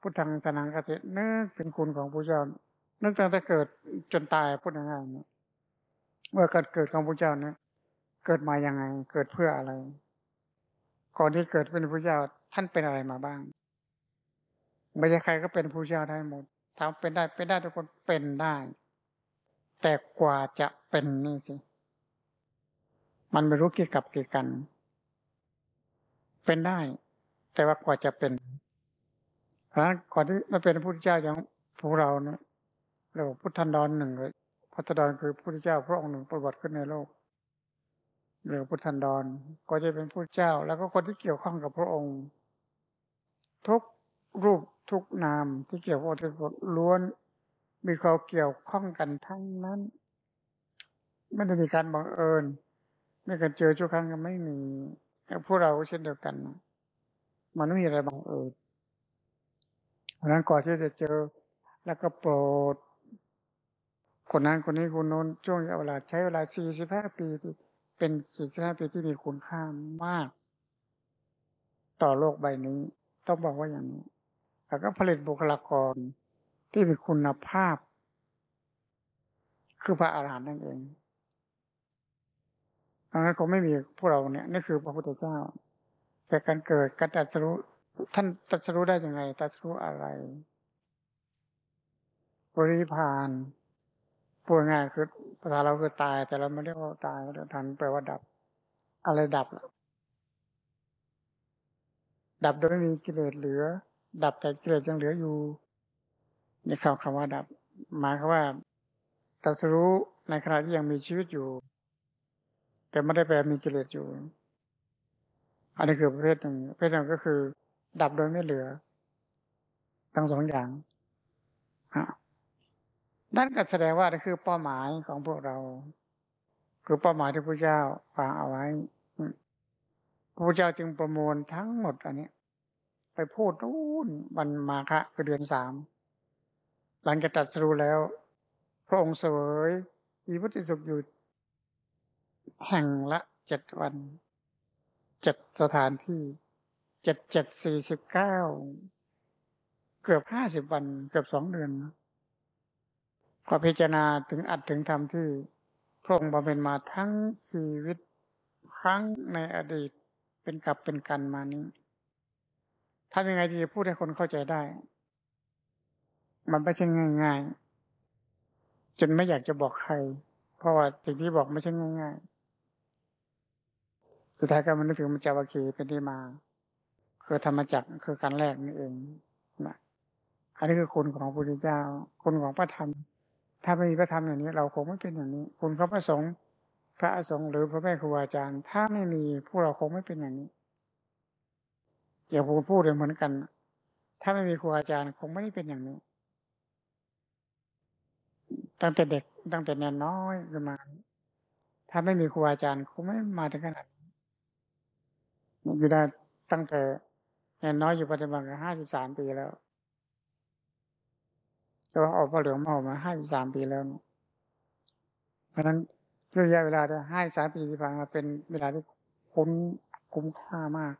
S1: พุทธังสนังกสินึกถึงคุณของพระเจ้า นึกตั้งแต่เกิดจนตายพูดง่ายๆเนี่ยเมื่อเกิดเกิดของพระเจ้าเนี่ยเกิดมายังไง เกิดเพื่ออะไร ก่อนที่เกิดเป็นพระเจ้าท่านเป็นอะไรมาบ้าง ไม่ใช่ใครก็เป็นพระเจ้าได้หมดถามเป็นได้เป็นได้ทุกคนเป็นได้ แต่กว่าจะเป็นนี่สิมันไม่รู้กี่กับกี่กัน เป็นได้ แต่ว่ากว่าจะเป็นเพราะนั้นก่อนที่มาเป็นพระพุทธเจ้าอย่างพวกเราเนี่ยเราพุทธันดรหนึ่งเลยพุทธันดรคือพระพุทธเจ้าพระองค์หนึ่งประวัติขึ้นในโลกหรือพุทธันดรก็จะเป็นพระเจ้า แล้วก็คนที่เกี่ยวข้องกับพระองค์ ทุกรูปทุกนามที่เกี่ยวข้องทุกคนล้วน มีความเกี่ยวข้องกันทั้งนั้น ไม่ได้มีการบังเอิญไม่การเจอชั่วครั้งก็ไม่มีพวกเราเช่นเดียวกัน มันไม่มีอะไรบังเอิญเพราะนั้นก่อนที่จะเจอแล้วก็โปรดคนนั้นคนนี้คนโน้นช่วงเวลา ใช้เวลาสี่สิบห้าปีที่เป็นสี่สิบห้าปีที่มีคุณค่ามาก ต่อโลกใบนี้ ต้องบอกว่าอย่างนี้แล้วก็ผลิตบุคลากร ที่มีคุณภาพ คือพระอาหารหันต์นั่นเองดังนั้นคงไม่มีพวกเราเนี่ยนี่คือพระพุทธเจ้าแต่การเกิดการตัดสู้ท่านตัดสู้ได้ยังไงตัดสู้อะไรบริพานพูดง่ายคือภาษาเราคือตาย แต่เราไม่เรียกว่าตายเราทันแปลว่าดับ อะไรดับล่ะดับโดยไม่มีกิเลสเหลือ ดับแต่กิเลสยังเหลืออยู่ นี่คำคำว่าดับ หมายความว่าตัดสู้ในขณะที่ยังมีชีวิตอยู่ แต่ไม่ได้แปลมีกิเลสอยู่ อันนี้คือประเภทหนึ่งประเภทหนึ่งก็คือ ดับโดยไม่เหลือ ทั้งสองอย่างนั่นก็แสดงว่านี่คือเป้าหมายของพวกเรา คือเป้าหมายที่พระเจ้าวางเอาไว้พระเจ้าจึงประมวลทั้งหมดอันนี้ ไปพูดนู่นวันมาคะคือเดือนสาม หลังจากตัดสรู้แล้ว พระองค์เสวยมีพุทธิสุขอยู่ แห่งละเจ็ดวันเจ็ดสถานที่เจ็ดเจ็ดสี่สิบเก้าเกือบห้าสิบวันเกือบสองเดือนก็พิจารณาถึงอัดถึงธรรมที่พระองค์บำเพ็ญมาทั้งชีวิตครั้งในอดีตเป็นกับเป็นกันมานี้ทำยังไงที่จะพูดให้คนเข้าใจได้ มันไม่ใช่ง่าย ๆ จนไม่อยากจะบอกใคร เพราะว่าสิ่งที่บอกไม่ใช่ง่าย ๆ สุดท้ายก็มันนึกถึงมันจาวคีเป็นที่มา คือธรรมจักรคือการแรกนี่เองนะอันนี้คือคุณของพระพุทธเจ้า คุณของพระธรรม ถ้าไม่มีพระธรรมอย่างนี้ เราคงไม่เป็นอย่างนี้ คุณพระประสงค์พระสงฆ์หรือพระแม่ครูอาจารย์ ถ้าไม่มีพวกเราคงไม่เป็นอย่างนี้อย่าผมพูดเหมือนกัน ถ้าไม่มีครูอาจารย์คงไม่ได้เป็นอย่างนี้ ตั้งแต่เด็กตั้งแต่แนนน้อยขึ้นมา ถ้าไม่มีครูอาจารย์คงไม่มาถึงขนาดอยู่ได้ตั้งแต่แนนน้อยอยู่ปัจจุบันก็ห้าสิบสามปีแล้วจะว่าออกพระเหลืองมาออกมาห้าสิบสามปีแล้วเพราะนั้นระยะเวลาที่ห้าสามปีที่ผ่านมาเป็นเวลาที่คุ้มคุ้มค่ามาก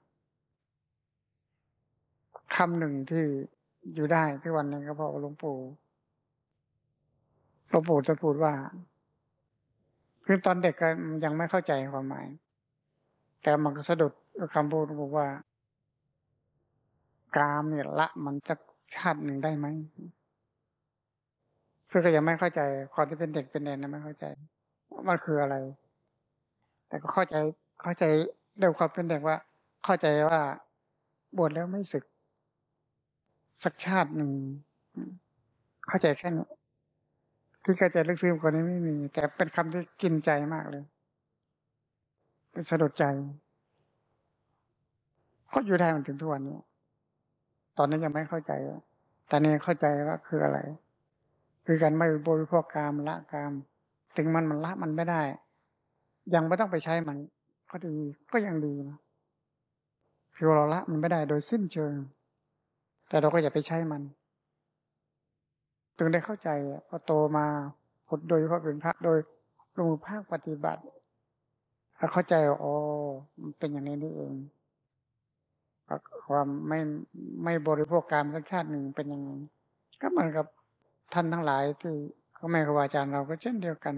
S1: คำหนึ่งที่อยู่ได้ที่วันนึงก็เพราะหลวงปู่ หลวงปู่จะพูดว่าคือตอนเด็กก็ยังไม่เข้าใจความหมาย แต่มันก็สะดุดคำพูดบอกว่า กามเนี่ยละมันจะชาติหนึ่งได้ไหมซึ่งก็ยังไม่เข้าใจความที่เป็นเด็กเป็นเนนนะไม่เข้าใจว่ามันคืออะไร แต่ก็เข้าใจเข้าใจด้วยความเป็นเด็กว่า เข้าใจว่าบวชแล้วไม่ศึก สักชาติหนึ่งเข้าใจแค่นี้ ที่เข้าใจลึกซึ้งกว่านี้ไม่มี แต่เป็นคำที่กินใจมากเลยเป็นสะดุดใจก็อยู่ได้มันถึงทุกวันนี้ ตอนนั้นยังไม่เข้าใจตอนนี้เข้าใจว่าคืออะไร คือการไม่บริโภคกามละกาม ถึงมันมันละมันไม่ได้ ยังไม่ต้องไปใช้มัน ก็ดีก็ยังดีนะคือเราละมันไม่ได้โดยสิ้นเชิง แต่เราก็อย่าไปใช้มัน ถึงได้เข้าใจพอโตมาพดโดยเฉพาะเป็นพระโดยลงมือภาคปฏิบัติเข้าใจอ๋อมันเป็นอย่างนี้นี่เองความไม่ไม่บริโภคการสักชาติหนึ่งเป็นยังไงก็เหมือนกับท่านทั้งหลายที่เขาแม่ครูอาจารย์เราก็เช่นเดียวกัน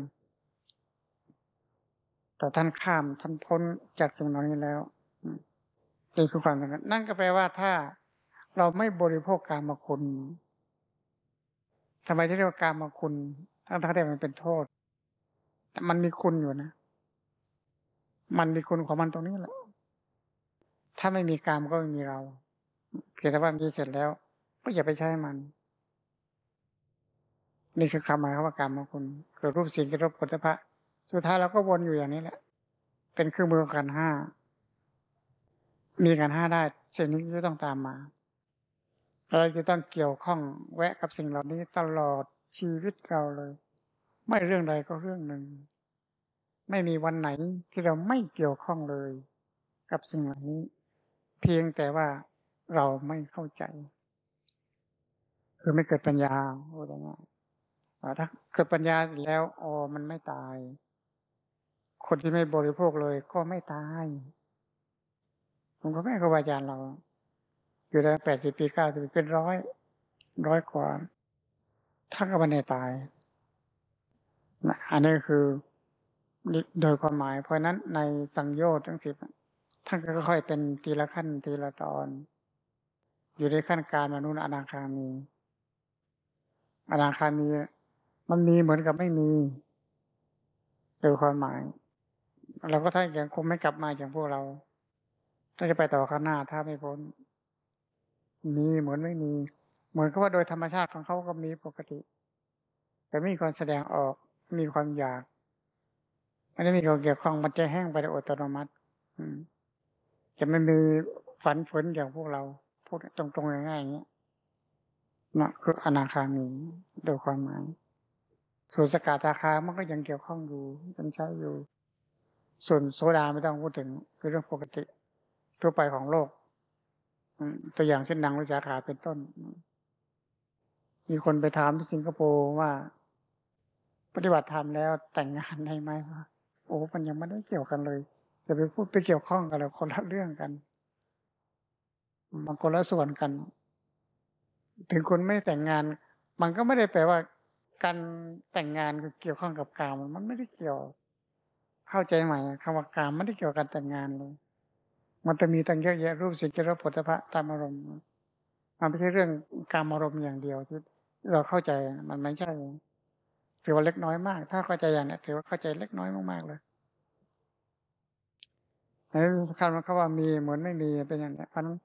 S1: แต่ท่านข้ามท่านพ้นจากสิ่งเหล่านี้แล้วนี่คือความสำคัญนั่นก็แปลว่าถ้าเราไม่บริโภคการมาคุณ ทำไมที่เรียกว่าการมาคุณทั้งทั้งที่มันเป็นโทษ แต่มันมีคุณอยู่นะ มันมีคุณของมันตรงนี้แหละ ถ้าไม่มีกามก็ไม่มีเรา เพียงแต่ว่ามีเสร็จแล้ว ก็อย่าไปใช้มัน นี่คือคำหมายคำว่ากามมาคุณเกิดรูปสิ่งกระทบผลพระสุดท้ายเราก็วนอยู่อย่างนี้แหละ เป็นเครื่องมือกันห้า มีกันห้าได้สิ่งนี้ก็ต้องตามมา เราจะต้องเกี่ยวข้องแวะกับสิ่งเหล่านี้ตลอดชีวิตเราเลย ไม่เรื่องใดก็เรื่องหนึ่ง ไม่มีวันไหนที่เราไม่เกี่ยวข้องเลย กับสิ่งเหล่านี้ เพียงแต่ว่าเราไม่เข้าใจ คือไม่เกิดปัญญาโอ้ยง่ายถ้าเกิดปัญญาแล้วอ๋อมันไม่ตาย คนที่ไม่บริโภคเลยก็ไม่ตายผมก็แม่ครูบาอาจารย์เรา อยู่ได้แปดสิบปีเก้าสิบปีเป็นร้อยร้อยกว่าท่านก็ไม่ได้ตายนะอันนี้คือโดยความหมาย เพราะนั้นในสังโยชน์ทั้งสิบท่านก็ค่อยเป็นทีละขั้นทีละตอน อยู่ในขั้นการมนุษย์อนาคามี อนาคามี มันมีเหมือนกับไม่มีโดยความหมาย เราก็ท่านยังคงไม่กลับมาอย่างพวกเรา ถ้าจะไปต่อข้างหน้าถ้าไม่พ้น มีเหมือนไม่มี เหมือนกับว่าโดยธรรมชาติของเขาก็มีปกติ แต่ไม่มีความแสดงออกมีความอยากไม่ได้มีความเกี่ยวข้องมันจะแห้งไปโดยอัตโนมัติจะไม่มีฝันฝนอย่างพวกเราพูดตรงๆง่ายๆอย่างเงี้ยนะคืออนาคามีโดยความหมายส่วนสกาตาคามันก็ยังเกี่ยวข้องอยู่ยังใช้อยู่ ส่วนโซดาไม่ต้องพูดถึงคือเรื่องปกติทั่วไปของโลก ตัวอย่างเช่นนางวิสาขาเป็นต้น มีคนไปถามที่สิงคโปร์ว่า ปฏิบัติธรรมแล้วแต่งงานได้ไหมโอ้มันยังไม่ได้เกี่ยวกันเลยจะไปพูดไปเกี่ยวข้องกันแล้วคนละเรื่องกันมันคนละส่วนกัน ถึงคนไม่แต่งงาน มันก็ไม่ได้แปลว่า การแต่งงานเกี่ยวข้องกับกามมันไม่ได้เกี่ยว เข้าใจใหม่คำว่ากามไม่ได้เกี่ยวกับการแต่งงานเลย มันจะมีตั้งเยอะแยะรูปสิ่งที่เราผลพระตามอารมณ์ มันไม่ใช่เรื่องการอารมณ์อย่างเดียวที่เราเข้าใจมันไม่ใช่ถือว่าเล็กน้อยมาก ถ้าเข้าใจอย่างนี้ถือว่าเข้าใจเล็กน้อยมากๆเลยในคำว่าเขาว่ามีเหมือนไม่มีเป็นอย่างนี้เพราะนั้น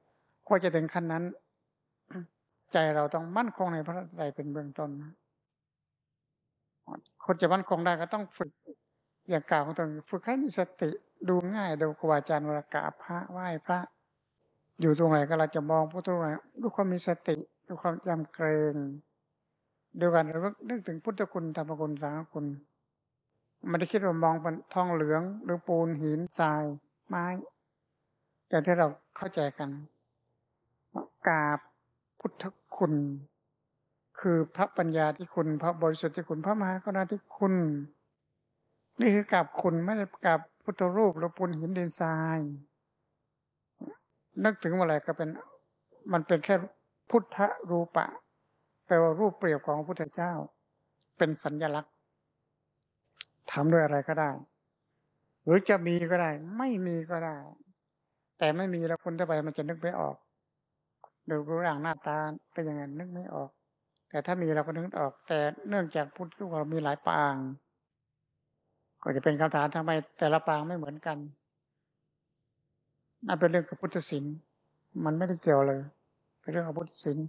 S1: ก็จะถึงขั้นนั้น ใจเราต้องมั่นคงในพระไตรเป็นเบื้องต้นคนจะมั่นคงได้ก็ต้องฝึกอย่างกล่าวของตนฝึกให้มีสติ ดูง่ายดูครูอาจารย์วลากาพระไหว้พระ อยู่ตรงไหนก็เราจะมองพระตรงไหนด้วยความมีสติด้วยความจำเกรงเดียวกันเรานึกถึงพุทธคุณธรรมคุณสังฆคุณไม่ได้คิดว่ามองเป็นทองเหลืองหรือปูนหินทรายไม้อย่างที่เราเข้าใจกันกาบพุทธคุณ คือพระปัญญาที่คุณ พระบริสุทธิ์ที่คุณพระมหากรุณาธิคุณ นี่คือกาบคุณไม่ได้กาบ พุทธรูปหรือปูนหินดินทราย นึกถึงอะไรก็เป็น มันเป็นแค่พุทธรูปะ แปลว่ารูปเปรียบของพระพุทธเจ้า เป็นสัญญลักษณ์ทำด้วยอะไรก็ได้ หรือจะมีก็ได้ ไม่มีก็ได้ แต่ไม่มีแล้วคนทั่วไปมันจะนึกไม่ออกดูรูปร่างหน้าตาเป็นยังไงนึกไม่ออก แต่ถ้ามีเราก็นึกออก แต่เนื่องจากพุทธรูปเรามีหลายปาง ก็จะเป็นคำถามทำไมแต่ละปางไม่เหมือนกันนั่นเป็นเรื่องกับพุทธศิลป์มันไม่ได้เกี่ยวเลย เป็นเรื่องของพุทธศิลป์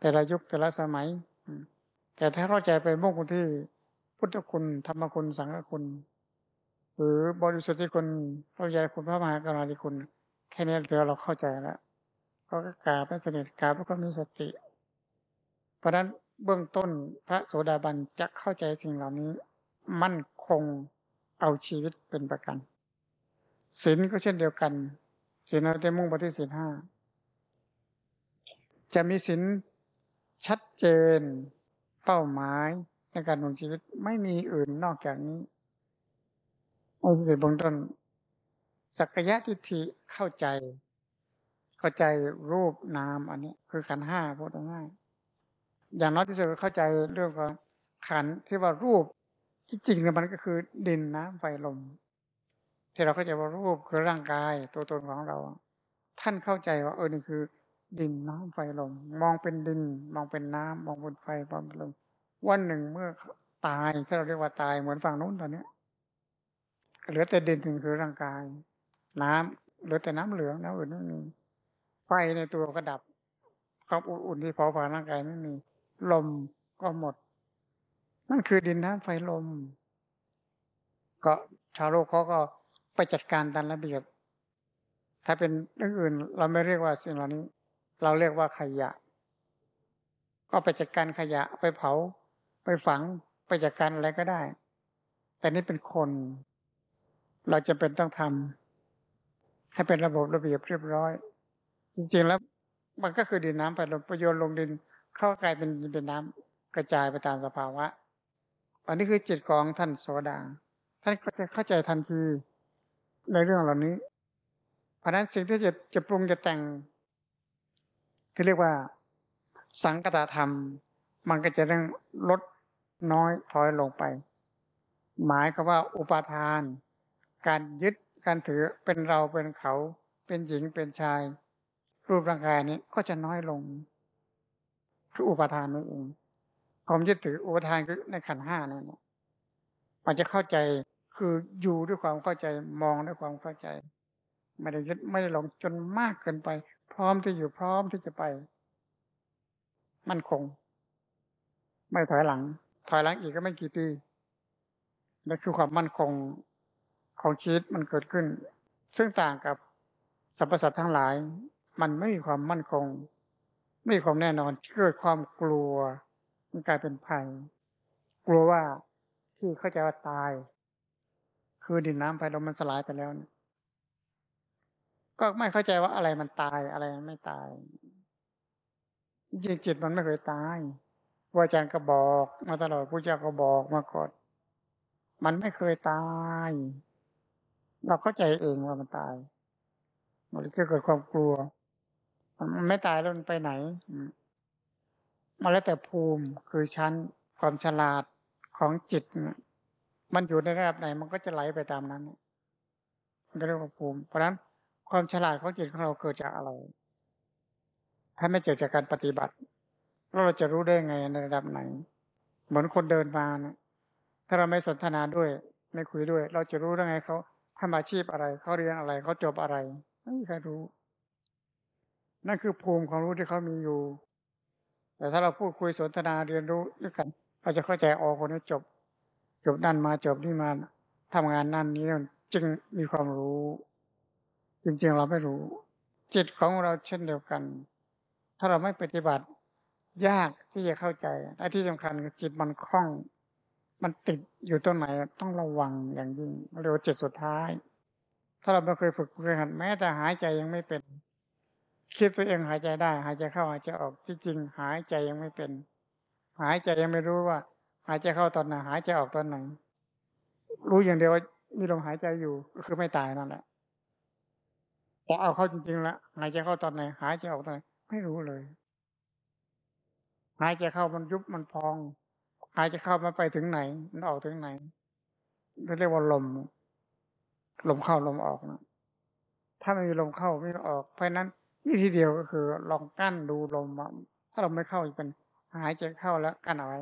S1: แต่ละยุคแต่ละสมัย แต่ถ้าเข้าใจไปมุ่งที่พุทธคุณธรรมคุณสังฆคุณ หรือบริสุทธิคุณพระยายคุณพระมหากรุณาธิคุณ แค่นี้เดียวเราเข้าใจแล้วก็กราบพระเสด็จกราบแล้วก็มีสติ เพราะนั้นเบื้องต้นพระโสดาบันจะเข้าใจสิ่งเหล่านี้ มั่นคง เอาชีวิตเป็นประกันศีลก็เช่นเดียวกันศีลเราจะมุ่งไปที่ศีลห้าจะมีศีลชัดเจนเป้าหมายในการดำเนินชีวิตไม่มีอื่นนอกจากนี้โอ้ยเบื้องต้นสักยะทิฏฐิเข้าใจ เข้าใจรูปนามอันนี้ คือขันห้าพูดง่ายอย่างน้อยที่สุดก็เข้าใจเรื่องของขันที่ว่ารูป จริงเนี่ยมันก็คือดินน้ำไฟลม ที่เราเข้าใจว่ารูปคือร่างกายตัวตนของเรา ท่านเข้าใจว่าเออนี่คือ ดินน้ำไฟลม มองเป็นดิน มองเป็นน้ำมองเป็นไฟมองเป็นลมวันหนึ่งเมื่อตายที่เราเรียกว่าตายเหมือนฝั่งนู้นตอนนี้เหลือแต่ดินถึงคือร่างกาย น้ำเหลือแต่น้ำเหลืองน้ำอื่นไม่มีไฟในตัวก็ดับความอุ่นที่เผาผลาญร่างกายไม่มี ลมก็หมด นั่นคือดินน้ำไฟลม ก็ชาวโลกเขาก็ไปจัดการตามระเบียบ ถ้าเป็นเรื่องอื่น เราไม่เรียกว่าสิ่งเหล่านี้ เราเรียกว่าขยะ ก็ไปจัดการขยะไปเผา ไปฝังไปจัดการอะไรก็ได้ แต่นี่เป็นคน เราจะเป็นต้องทำให้เป็นระบบระเบียบเรียบร้อย จริงๆแล้วมันก็คือดินน้ำไปลมประโยชน์ลงดินเข้ากลายเป็นเป็นน้ำกระจายไปตามสภาวะ อันนี้คือจิตของท่านโสดา ท่านก็จะเข้าใจทันทีในเรื่องเหล่านี้ เพราะนั้นสิ่งที่จะจะปรุงจะแต่งที่เรียกว่า สังกตธรรม มันก็จะเรื่องลดน้อยถอยลงไป หมายก็ว่าอุปาทาน การยึดการถือเป็นเราเป็นเขา เป็นหญิงเป็นชาย รูปร่างกายนี้ก็จะน้อยลง คืออุปาทานนั่นเอง ความยึดถืออุปทานคือในขันห้านั่นมันจะเข้าใจคืออยู่ด้วยความเข้าใจมองด้วยความเข้าใจ ไม่ได้ยึดไม่ได้หลงจนมากเกินไป พร้อมที่อยู่พร้อมที่จะไป มั่นคง ไม่ถอยหลัง ถอยหลังอีกก็ไม่กี่ปีนั่นคือความมั่นคงของชีวิตมันเกิดขึ้น ซึ่งต่างกับสรรพสัตว์ทั้งหลาย มันไม่มีความมั่นคง ไม่มีความแน่นอนเกิดความกลัว มันกลายเป็นภัย กลัวว่าที่เข้าใจว่าตาย คือดินน้ำไฟลมมันสลายไปแล้วก็ไม่เข้าใจว่าอะไรมันตายอะไรไม่ตายจริงจิตมันไม่เคยตายพระอาจารย์ก็บอก มาตลอดพระเจ้าก็บอกมาก่อนมันไม่เคยตาย เราเข้าใจเองว่ามันตายมันก็เกิดความกลัว มันไม่ตายแล้วมันไปไหน มาแล้วแต่ภูมิคือชั้นความฉลาดของจิต มันอยู่ในระดับไหน มันก็จะไหลไปตามนั้นมันก็เรียกว่าภูมิ เพราะฉะนั้นความฉลาดของจิตของเราเกิดจากอะไร ถ้าไม่เกิดจากการปฏิบัติเราจะรู้ได้ไงในระดับไหน เหมือนคนเดินมานะถ้าเราไม่สนทนาด้วย ไม่คุยด้วย เราจะรู้ได้ไงเขาทำอาชีพอะไร เขาเรียนอะไร เขาจบอะไรไม่มีใครรู้ นั่นคือภูมิของรู้ที่เขามีอยู่ แต่ถ้าเราพูดคุยสนทนาเรียนรู้ด้วยกันเราจะเข้าใจออกคนนี้จบ จบนั่นมาจบนี่มาทำงานนั่นนี่นั่นจึงมีความรู้ จริงๆเราไม่รู้ จิตของเราเช่นเดียวกัน ถ้าเราไม่ปฏิบัติ ยากที่จะเข้าใจและที่สำคัญคือจิตมันคล่อง มันติดอยู่ต้นไหนต้องระวังอย่างยิ่งเรียกว่าจิตสุดท้าย ถ้าเราไม่เคยฝึกเคยหัดแม้แต่หายใจยังไม่เป็น คิดตัวเองหายใจได้หายใจเข้าหายใจออกที่จริงหายใจยังไม่เป็น หายใจยังไม่รู้ว่า หายใจเข้าตอนไหนหายใจออกตอนไหนรู้อย่างเดียวว่ามีลมหายใจอยู่ก็คือไม่ตายนั่นแหละพอเอาเข้าจริงๆแล้วหายใจเข้าตอนไหนหายใจออกตอนไหนไม่รู้เลย หายใจเข้ามันยุบมันพอง หายใจเข้ามันไปถึงไหน มันออกถึงไหนเรียกว่าลม ลมเข้าลมออกนะถ้าไม่มีลมเข้าไม่ออกเพราะนั้น วิธีเดียวก็คือ ลองกั้นดูลมถ้าเราไม่เข้าจะเป็นหายใจเข้าแล้วกั้นเอาไว้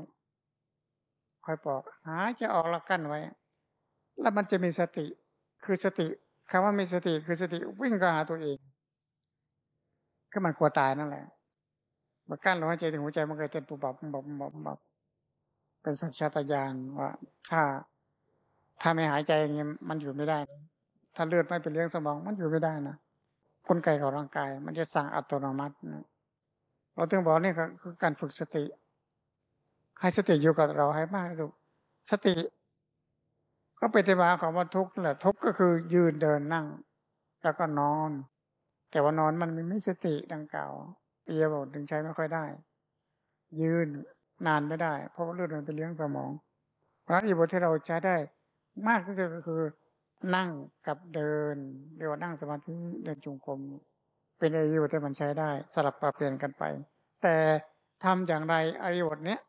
S1: คอยบอกหายใจออกแล้วกั้นไว้ แล้วมันจะมีสติ คือสติคำว่ามีสติคือสติวิ่งก็หาตัวเองก็มันกลัวตายนั่นแหละมากั้นลมหายใจถึงหัวใจมันเกิดเต้นปุบปับบับบปับปับเป็นสัญชาตญาณว่า ถ้า ถ้าไม่หายใจอย่างเงี้มันอยู่ไม่ได้ ถ้าเลือดไม่ไปเลี้ยงสมองมันอยู่ไม่ได้นะ กลไกของร่างกาย มันจะสั่งอัตโนมัติ เราต้องบอกนี่คือการฝึกสติ ให้สติอยู่กับเราให้มากที่สุดสติ ก็เป็นที่มาของว่าทุกข์แหละทุกข์ก็คือยืนเดินนั่ง แล้วก็นอน แต่ว่านอนมันไม่สติดังกล่าวเอียบอกถึงใช้ไม่ค่อยได้ ยืนนานไม่ได้ เพราะว่าเลือดมันไปเลี้ยงสมองเพราะอีบทที่เราใช้ได้มากที่สุดก็คือ นั่งกับเดินเรียกว่านั่งสมาธิเดินจงกรมเป็นอริยบทที่มันใช้ได้ สลับปรับเปลี่ยนกันไป แต่ทำอย่างไรอริยบทเนี้ย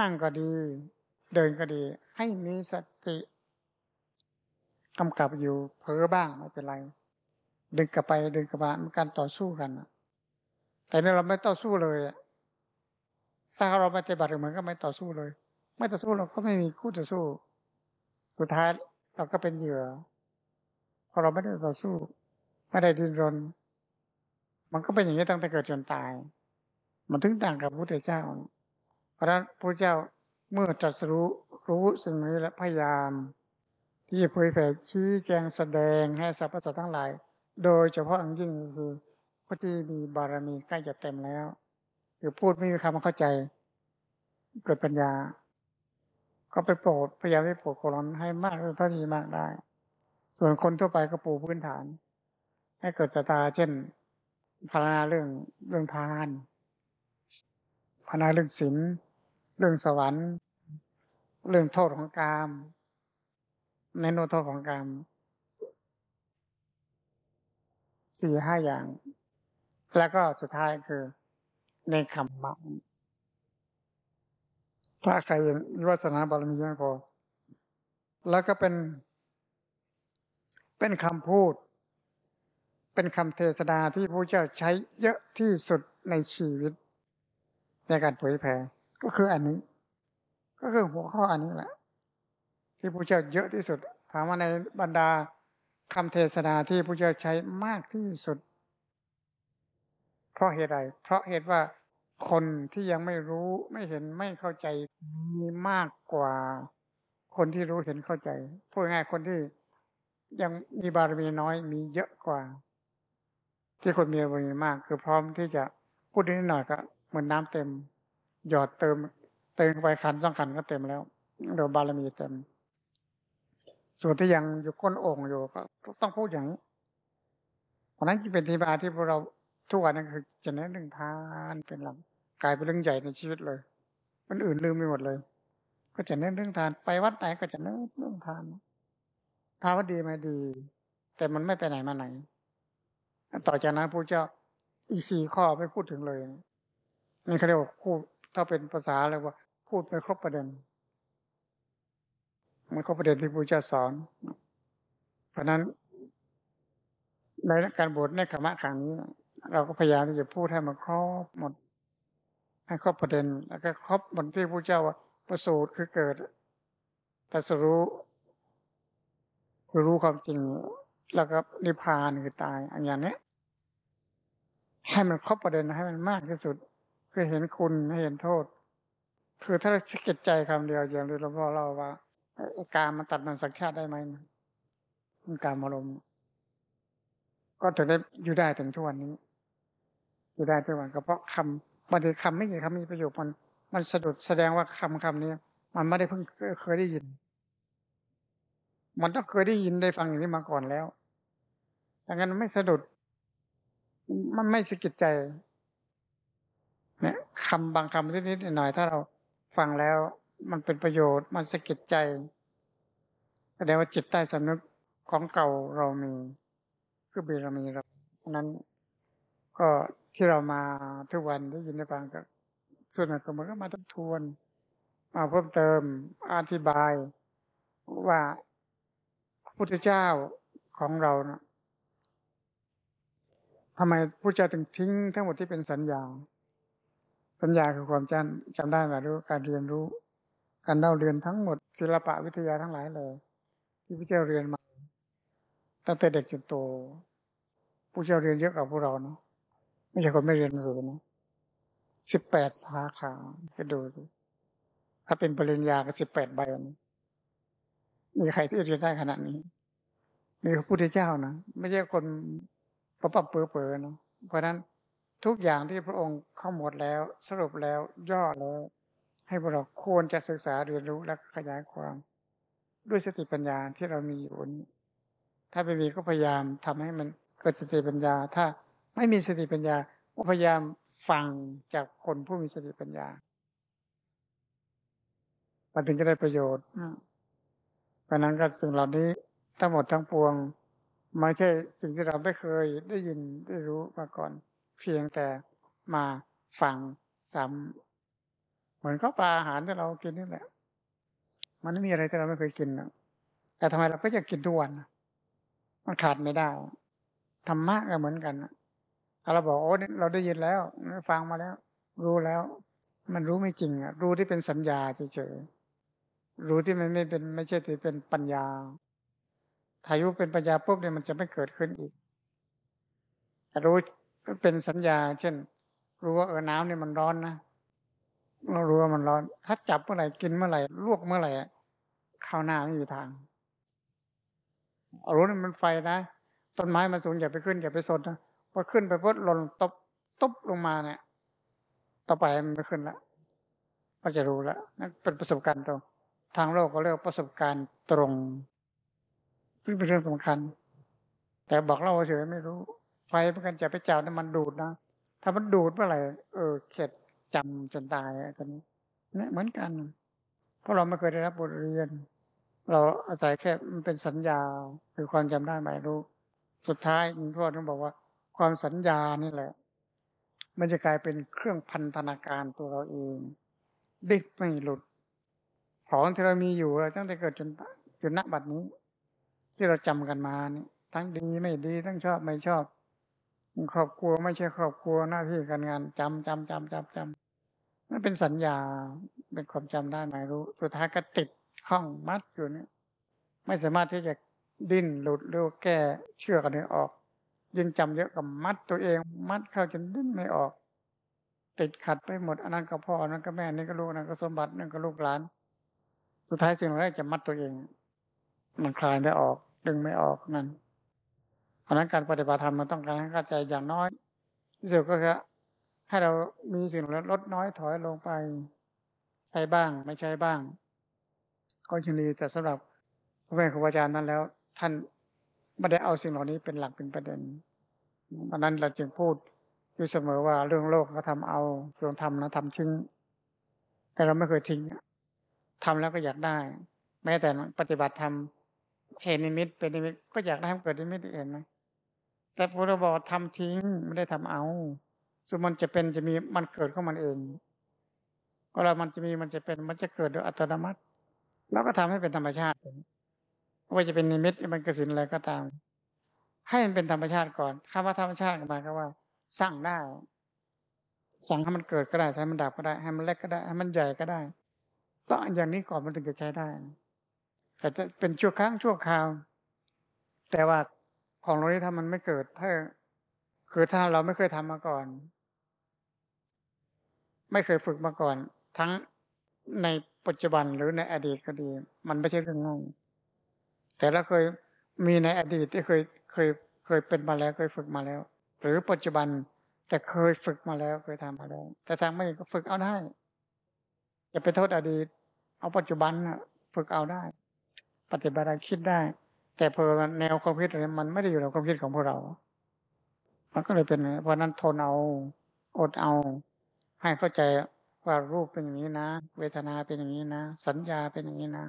S1: นั่งก็ดี เดินก็ดี ให้มีสติกำกับอยู่เผลอบ้างไม่เป็นไร ดึงกลับไปดึงกลับมามันการต่อสู้กันแต่เนี่ยเราไม่ต่อสู้เลยถ้าเราปฏิบัติเหมือนก็ไม่ต่อสู้เลย ไม่ต่อสู้เราก็ไม่มีคู่ต่อสู้ สุดท้าย เราก็เป็นเหยื่อพอเราไม่ได้ต่อสู้ไม่ได้ดิ้นรน มันก็เป็นอย่างนี้ตั้งแต่เกิดจนตาย มันถึงต่างกับพระพุทธเจ้า เพราะฉะนั้นพระเจ้าเมื่อจัดสรู้รู้สิ่งนี้และพยายาม ที่จะเผยแผ่ชี้แจงแสดงให้สรรพสัตว์ทั้งหลาย โดยเฉพาะอย่างยิ่งคือผู้ที่มีบารมีใกล้จะเต็มแล้ว คือพูดไม่มีคำเข้าใจ เกิดปัญญา ก็ไปโปรดพยายามไปโปรดคนให้มากเท่าที่มากได้ ส่วนคนทั่วไปก็ปูพื้นฐาน ให้เกิดสตาเช่นพารณาเรื่องเรื่องทานพารณาเรื่องศีลเรื่องสวรรค์ เรื่องโทษของกามในโนโทษของกามสี่ห้าอย่าง แล้วก็สุดท้ายคือในคำมัง ถ้าใครวาสนาบารมีไม่พอ แล้วก็เป็น เป็นคำพูด เป็นคำเทศนาที่พระเจ้าใช้เยอะที่สุดในชีวิต ในการเผยแผ่ก็คืออันนี้ ก็คือหัวข้ออันนี้แหละ ที่พระเจ้าเยอะที่สุด ถามว่าในบรรดาคำเทศนาที่พระเจ้าใช้มากที่สุด เพราะเหตุใดเพราะเหตุว่า คนที่ยังไม่รู้ไม่เห็นไม่เข้าใจมีมากกว่า คนที่รู้เห็นเข้าใจพูดง่ายคนที่ยังมีบารมีน้อยมีเยอะกว่า ที่คนมีบารมีมาก คือพร้อมที่จะพูดนิดหน่อยก็เหมือนน้าเต็ม หยอดเติม เติมไปขันสองขันก็เต็มแล้วเราบารมีเต็ม ส่วนที่ยังอยู่ก้นโอ่งอยู่ก็ต้องพูดอย่างนี้เพราะนั้นจึงเป็นที่มาที่พวกเราทุกวันนั้นคือจะเน้นเรื่องทานเป็นหลัก กลายเป็นเรื่องใหญ่ในชีวิตเลยมันอื่นลืมไปหมดเลย ก็จะเน้นเรื่องทาน ไปวัดไหนก็จะเน้นเรื่องทานทานว่าดีไหมดี แต่มันไม่ไปไหนมาไหน ต่อจากนั้นพระเจ้าอีสี่ข้อไม่พูดถึงเลยนี่เขาเรียกว่าพูดถ้าเป็นภาษาเลยว่า พูดไม่ครบประเด็นมันครบประเด็นที่พระเจ้าสอน เพราะนั้น ในการบวชในขมะครั้งนี้ เราก็พยายามที่จะพูดให้มันครบหมด ให้ครบประเด็น แล้วก็ครบบนที่พระเจ้าประสูติคือเกิดตัสรู้คือรู้ความจริง แล้วก็นิพพานคือตายอันอย่างนี้ให้มันครบประเด็นให้มันมากที่สุด คือเห็นคุณให้เห็นโทษ คือถ้าเราสกิดใจคำเดียวอย่างที่หลวงพ่อเล่าว่าการมันตัดมันสักชาติได้ไหมมันการอารมณ์ก็ถึงได้อยู่ได้ถึงทุกวันนี้ อยู่ได้ทุกวันก็เพราะคำ บางทีคำไม่กี่คำมีประโยคมัน มันสะดุดแสดงว่าคำคำนี้ มันไม่ได้เพิ่งเคยได้ยิน มันต้องเคยได้ยินได้ฟังอย่างนี้มาก่อนแล้วดังนั้นไม่สะดุด มันไม่สะกิดใจเนี่ยคำบางคำนิดๆหน่อยถ้าเราฟังแล้ว มันเป็นประโยชน์ มันสะกิดใจแสดงว่าจิตใต้สำนึกของเก่าเรามี คือเบรมีเรานั้นก็ที่เรามาทุกวันได้ยินได้ฟังก็ส่วนหนึ่งก็มันก็มาทบทวน มาเพิ่มเติมอธิบายว่าพระพุทธเจ้าของเรานะทำไมพระเจ้าถึงทิ้งทั้งหมดที่เป็นสัญญา สัญญาคือความจำจำได้หมารู้การเรียนรู้ การเล่าเรียนทั้งหมด ศิลปะวิทยาทั้งหลายเลย ที่พระเจ้าเรียนมาตั้งแต่เด็กจนโตพระเจ้าเรียนเยอะกว่าพวกเราเนาะ ไม่ใช่คนไม่เรียนหนังสือนะสิบแปดสาขาไปดูสิถ้าเป็นปริญญาก็สิบแปดใบนี้มีใครที่เรียนได้ขนาดนี้นี่คือพุทธเจ้านะไม่ใช่คนปะปะเปื้อเปื้อเนาะเพราะนั้นทุกอย่างที่พระองค์เข้าหมดแล้ว สรุปแล้วย่อแล้ว ให้พวกเราควรจะศึกษาเรียนรู้และขยายความ ด้วยสติปัญญาที่เรามีอยู่นี้ ถ้าไม่มีก็พยายามทำให้มันเกิดสติปัญญา ถ้า ไม่มีสติปัญญาก็พยายามฟังจากคนผู้มีสติปัญญา มันถึงจะได้ประโยชน์เพราะนั้นก็สิ่งเหล่านี้ทั้งหมดทั้งปวงไม่ใช่สิ่งที่เราไม่เคยได้ยินได้รู้มาก่อน เพียงแต่มาฟังซ้ำเหมือนข้าวปลาอาหารที่เรากินนี่แหละ มันไม่มีอะไรที่เราไม่เคยกินนะแต่ทำไมเราก็จะกินทุกวันมันขาดไม่ได้ธรรมะก็เหมือนกันนะ เราบอกโอ้เราได้ยินแล้วฟังมาแล้ว รู้แล้ว มันรู้ไม่จริงอะ รู้ที่เป็นสัญญาเฉยๆรู้ที่มันไม่เป็นไม่ใช่ที่เป็นปัญญาถ้ายุเป็นปัญญาปุ๊บเนี่ยมันจะไม่เกิดขึ้นอีกรู้เป็นสัญญา เช่น รู้ว่าเออน้ำเนี่ยมันร้อนนะเรารู้ว่ามันร้อน ถ้าจับเมื่อไหร่กินเมื่อไหร่ลวกเมื่อไหร่ข้าวหน้าไม่มีทางรู้ว่ามันไฟนะต้นไม้มันสูงอย่าไปขึ้นอย่าไปสนนะ พอขึ้นไปปุ๊บหล่นตบตบลงมาเนี่ย ต่อไปมันไม่ขึ้นแล้วก็จะรู้แล้วนั่นเป็นประสบการณ์ตรง ทางโลกก็เรียกประสบการณ์ตรง ซึ่งเป็นเรื่องสำคัญ แต่บอกเราเฉยไม่รู้ ไฟเหมือนกันจะไปเจ้าน้ำมันดูดนะถ้ามันดูดเมื่อไหร่เออเข็ดจำจนตายอันนี้นี่เหมือนกัน เพราะเราไม่เคยได้รับบทเรียน เราอาศัยแค่มันเป็นสัญญา คือความจำได้หมายรู้ สุดท้ายคุณพ่อต้องบอกว่า ความสัญญานี่แหละ มันจะกลายเป็นเครื่องพันธนาการตัวเราเองดิ้นไม่หลุด ของที่เรามีอยู่ตั้งแต่เกิดจนจนนักบัดนี้ ที่เราจำกันมานี่ทั้งดีไม่ดี ทั้งชอบไม่ชอบ ครอบครัวไม่ใช่ครอบครัวหน้าที่การงานจำจำจำจำจำนั่นเป็นสัญญาเป็นความจำได้หมายรู้ สุดท้ายก็ติดข้องมัดอยู่นี่ไม่สามารถที่จะดิ้นหลุดหรือแก้เชื่อกันนี้ออก ยิ่งจำเยอะกับมัดตัวเอง มัดเข้าจนดิ้นไม่ออก ติดขัดไปหมดอันนั้นก็พ่ออันนั้นก็แม่นี่ก็ลูกนั่นก็สมบัตินั่นก็ลูกหลาน สุดท้ายสิ่งแรกจะมัดตัวเอง มันคลายไม่ออก ดึงไม่ออกนั่นเพราะนั้นการปฏิบัติธรรมมันต้องการให้เข้าใจอย่างน้อยที่สุดก็คือให้เรามีสิ่งลดน้อยถอยลงไป ใช้บ้างไม่ใช้บ้าง ก็ยินดีแต่สำหรับพระแม่ครูอาจารย์นั้นแล้ว ท่าน ไม่ได้เอาสิ่งเหล่านี้เป็นหลักเป็นประเด็นเพราะนั้นเราจึงพูดอยู่เสมอว่าเรื่องโลกก็ทำเอาส่วนธรรมนะทำทิ้ง แต่เราไม่เคยทิ้งทำแล้วก็อยากได้ แม้แต่ปฏิบัติธรรมเห็นนิมิตเป็นนิมิตก็อยากได้ให้เกิดนิมิตเห็นไหมแต่พระบอกทำทิ้งไม่ได้ทำเอาส่วนมันจะเป็นจะมีมันเกิดของมันเองเวลามันจะมีมันจะเป็นมันจะเกิดโดยอัตโนมัติ แล้วก็ทำให้เป็นธรรมชาติ ว่าจะเป็นนิมิตมันกระสินอะไรก็ตาม ให้มันเป็นธรรมชาติก่อนคำว่าธรรมชาติมายความว่าสั่งได้ สั่งให้มันเกิดก็ได้ให้มันดับก็ได้ ให้มันเล็กก็ได้ให้มันใหญ่ก็ได้ต้องอย่างนี้ก่อนมันถึงจะใช้ได้ แต่จะเป็นชั่วครั้งชั่วคราว แต่ว่าของเรานี้ถ้ามันไม่เกิด ถ้าคือถ้าเราไม่เคยทำมาก่อน ไม่เคยฝึกมาก่อน ทั้งในปัจจุบันหรือในอดีตก็ดี มันไม่ใช่เรื่องง่าย แต่เราเคยมีในอดีตที่เคยเคยเคยเป็นมาแล้วเคยฝึกมาแล้ว หรือปัจจุบันแต่เคยฝึกมาแล้วเคยทำมาแล้ว แต่ทางไม่ก็ฝึกเอาได้จะไปโทษอดีต เอาปัจจุบันฝึกเอาได้ ปฏิบัติคิดได้ แต่พอแนวความคิดอะไรมันไม่ได้อยู่ในความคิดของพวกเรา มันก็เลยเป็นเพราะนั้นทนเอาอดเอา ให้เข้าใจว่ารูปเป็นอย่างนี้นะ เวทนาเป็นอย่างนี้นะ สัญญาเป็นอย่างนี้นะ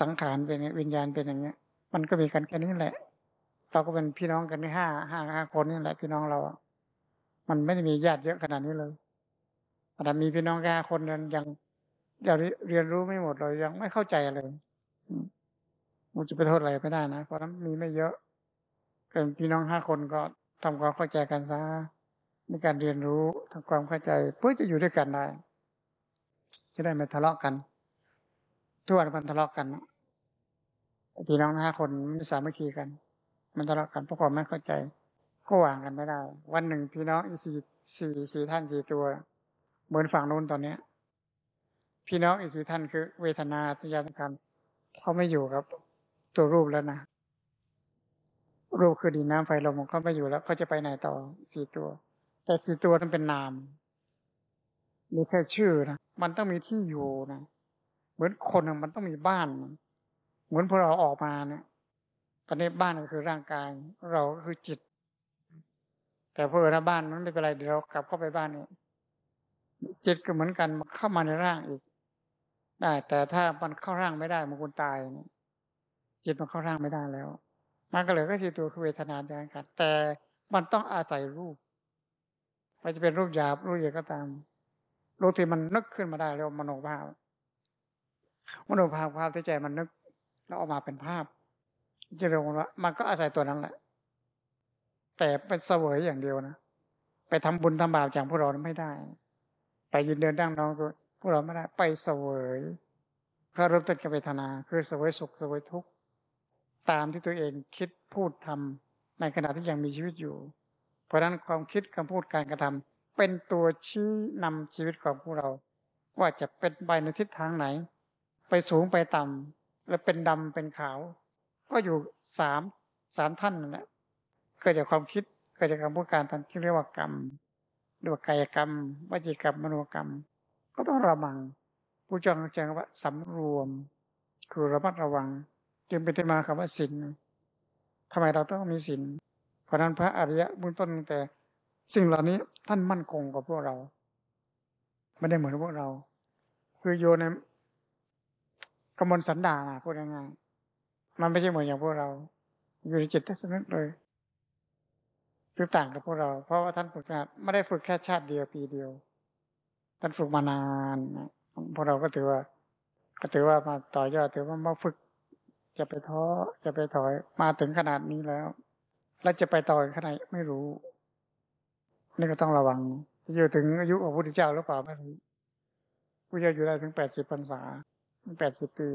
S1: สังขารเป็นวิญญาณเป็นอย่างนี้มันก็มีกันแค่นี้แหละ เราก็เป็นพี่น้องกันห้าห้าห้าคนนี่แหละพี่น้องเรา มันไม่ได้มีญาติเยอะขนาดนี้เลยแต่มีพี่น้องแค่คนนั้นยังเราเรียนรู้ไม่หมดเรายังไม่เข้าใจเลยมันจะไปโทษอะไรไม่ได้นะเพราะนั้นมีไม่เยอะเป็นพี่น้องห้าคนก็ทำความเข้าใจกันซะมีการเรียนรู้ทำความเข้าใจเพื่อจะอยู่ด้วยกันได้จะได้ไม่ทะเลาะกัน ทุกวันมันทะเลาะกันพี่น้องห้าคนไม่สามัคคีกัน มันทะเลาะกันเพราะความไม่เข้าใจ ก็วางกันไม่ได้ วันหนึ่งพี่น้องอีสี่สี่สี่ท่านสี่ตัว เหมือนฝั่งนู้นตอนเนี้ย พี่น้องอีสี่ท่านคือ เวทนาสัญญาสังขารเขาไม่อยู่ครับ ตัวรูปแล้วนะรูปคือดินน้ำไฟลมของเขาไม่อยู่แล้วเขาจะไปไหนต่อสี่ตัว แต่สี่ตัวนั้นเป็นนามมีแค่ชื่อนะมันต้องมีที่อยู่นะ เหมือนคนน่ะมันต้องมีบ้าน เหมือนพอเราออกมาเนี่ยตอนนี้บ้านก็คือร่างกาย เราก็คือจิต แต่พอเราบ้านมันไม่เป็นไรเดี๋ยวเรากลับเข้าไปบ้านเนี่ยจิตก็เหมือนกันมันเข้ามาในร่างอีกได้แต่ถ้ามันเข้าร่างไม่ได้มันคนตายเนี่ยจิตมันเข้าร่างไม่ได้แล้ว มันก็เหลยก็สี่ตัวคือเวทนาจารกันแต่มันต้องอาศัยรูปมันจะเป็นรูปหยาบรูปใหญ่ก็ตามรูปที่มันนึกขึ้นมาได้เรียกว่ามโนภาพ มโนภาพภาพที่ใจมันนึก แล้วออกมาเป็นภาพจะเรียกว่ามันก็อาศัยตัวนั้นแหละ แต่เป็นเสวยอย่างเดียวนะไปทำบุญทำบาปอย่างพวกเราไม่ได้ ไปยืนเดินดั้งนองตัวพวกเราไม่ได้ ไปเสวยก็เริ่มต้นกับเวทนา คือเสวยสุขเสวยทุกข์ตามที่ตัวเองคิดพูดทำในขณะที่ยังมีชีวิตอยู่ เพราะฉะนั้นความคิดคำพูดการกระทำเป็นตัวชี้นำชีวิตของพวกเรา ว่าจะเป็นไปในทิศทางไหน ไปสูงไปต่ำและเป็นดำเป็นขาว ก็อยู่สามสามท่านนั่นแหละเกิดจากความคิดเกิดจากคำพูดการทำที่เรียกว่ากรรมเรียกว่ากายกรรมวจีกรรมมโนกรรม ก็ต้องระมังผู้จองแจ้งว่าสำรวม คือระมัดระวัง จึงเป็นที่มาคำว่าศีลทำไมเราต้องมีศีลเพราะนั้นพระอริยะเบื้องต้นแต่ สิ่งเหล่านี้ท่านมั่นคงกว่าพวกเราไม่ได้เหมือนพวกเรา คือโยใน กมลสันดานะพูดง่ายๆมันไม่ใช่เหมือนอย่างพวกเรา อยู่ในจิตใต้สำนึกเลยคือต่างกับพวกเรา เพราะว่าท่านฝึกงานไม่ได้ฝึกแค่ชาติเดียวปีเดียว ท่านฝึกมานานนะพวกเราก็ถือว่า ก็ถือว่ามาต่อยอดถือว่ามาฝึกจะไปท้อจะไปถอยมาถึงขนาดนี้แล้ว แล้วจะไปต่อขนาดไม่รู้ นี่ก็ต้องระวังจะอยู่ถึงอายุของพระพุทธเจ้าหรือเปล่าไม่รู้พระเจ้าอยู่ได้ถึงแปดสิบพรรษา แปดสิบปี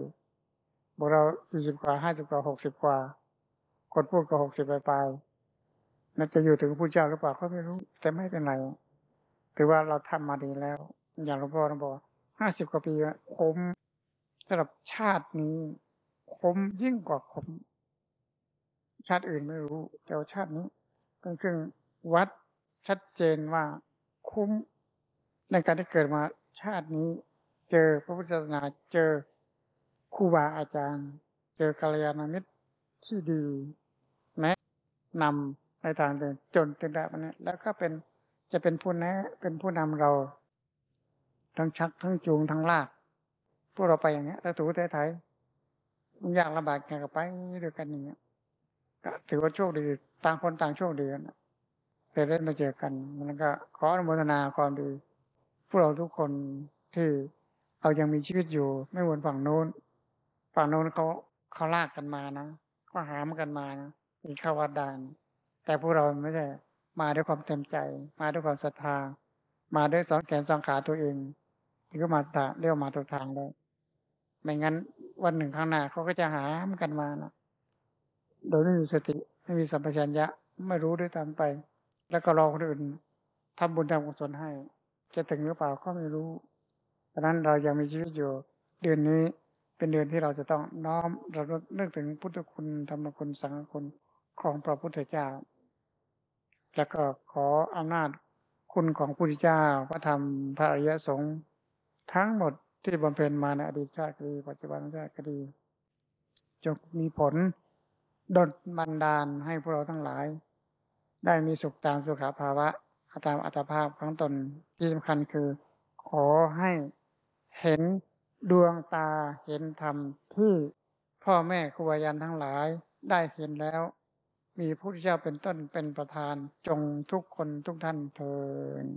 S1: บอกเราสี่สิบกว่าห้าสิบกว่าหกสิบกว่า คนพูดก็หกสิบปลายนั่นจะอยู่ถึงพระเจ้าหรือเปล่าก็ไม่รู้ แต่ไม่เป็นไรถือว่าเราทำมาดีแล้ว อย่างหลวงพ่อเราบอกห้าสิบกว่าปีคุ้มสำหรับชาตินี้คมยิ่งกว่าคมชาติอื่นไม่รู้ แต่ว่าชาตินี้เป็นเครื่องวัดชัดเจนว่าคุ้มในการที่เกิดมาชาตินี้ เจอพระพุทธศาสนาเจอครูบาอาจารย์ เจอกัลยาณมิตรที่ดีแนะนำในทางเดินจนถึงได้วันนี้แล้วก็เป็นจะเป็นผู้แนะเป็นผู้นำเรา ทั้งชักทั้งจูงทั้งลากพวกเราไปอย่างเงี้ยถ้าถูไทยมันยากลำบากแข่งกับไปด้วยกันอย่างเงี้ยก็ถือว่าโชคดีต่างคนต่างโชคดีกันแต่ได้มาเจอกัน มันก็ขออนุโมทนาความดีพวกเราทุกคนที่ เรายังมีชีวิตอยู่ ไม่เหมือนฝั่งโน้น ฝั่งโน้นเขาเขาลากกันมานะก็หามกันมานะมีข้าวัดดาน แต่พวกเราไม่ใช่มาด้วยความเต็มใจ มาด้วยความศรัทธา มาด้วยสองแขนสองขาตัวเองที่ก็มาสถาเรียกมาถูกทางได้ไม่งั้นวันหนึ่งข้างหน้าเขาก็จะหามกันมานะโดยไม่มีสติไม่มีสัมปชัญญะไม่รู้ด้วยตามไป แล้วก็รอคนอื่นทำบุญทำกุศลให้ จะถึงหรือเปล่าก็ไม่รู้ เพราะนั้นเรายังมีชีวิตอยู่เดือนนี้เป็นเดือนที่เราจะต้องน้อมเราเนึกถึงพุทธคุณธรรมคุณสังฆคุณของพระพุทธเจ้า แล้วก็ขออำนาจคุณของพระพุทธเจ้าพระธรรมพระอริยสงฆ์ทั้งหมดที่บำเพ็ญมาในอดีตชาติก็ดีปัจจุบันชาติก็ดีจงมีผลดลบันดาลให้พวกเราทั้งหลาย ได้มีสุขตามสุขภาวะตามอัตภาพของตนที่สำคัญคือ ขอให้ เห็นดวงตาเห็นธรรมที่พ่อแม่ครูบาอาจารย์ทั้งหลายได้เห็นแล้ว มีพระพุทธเจ้าเป็นต้นเป็นประธานจงทุกคนทุกท่านเถิด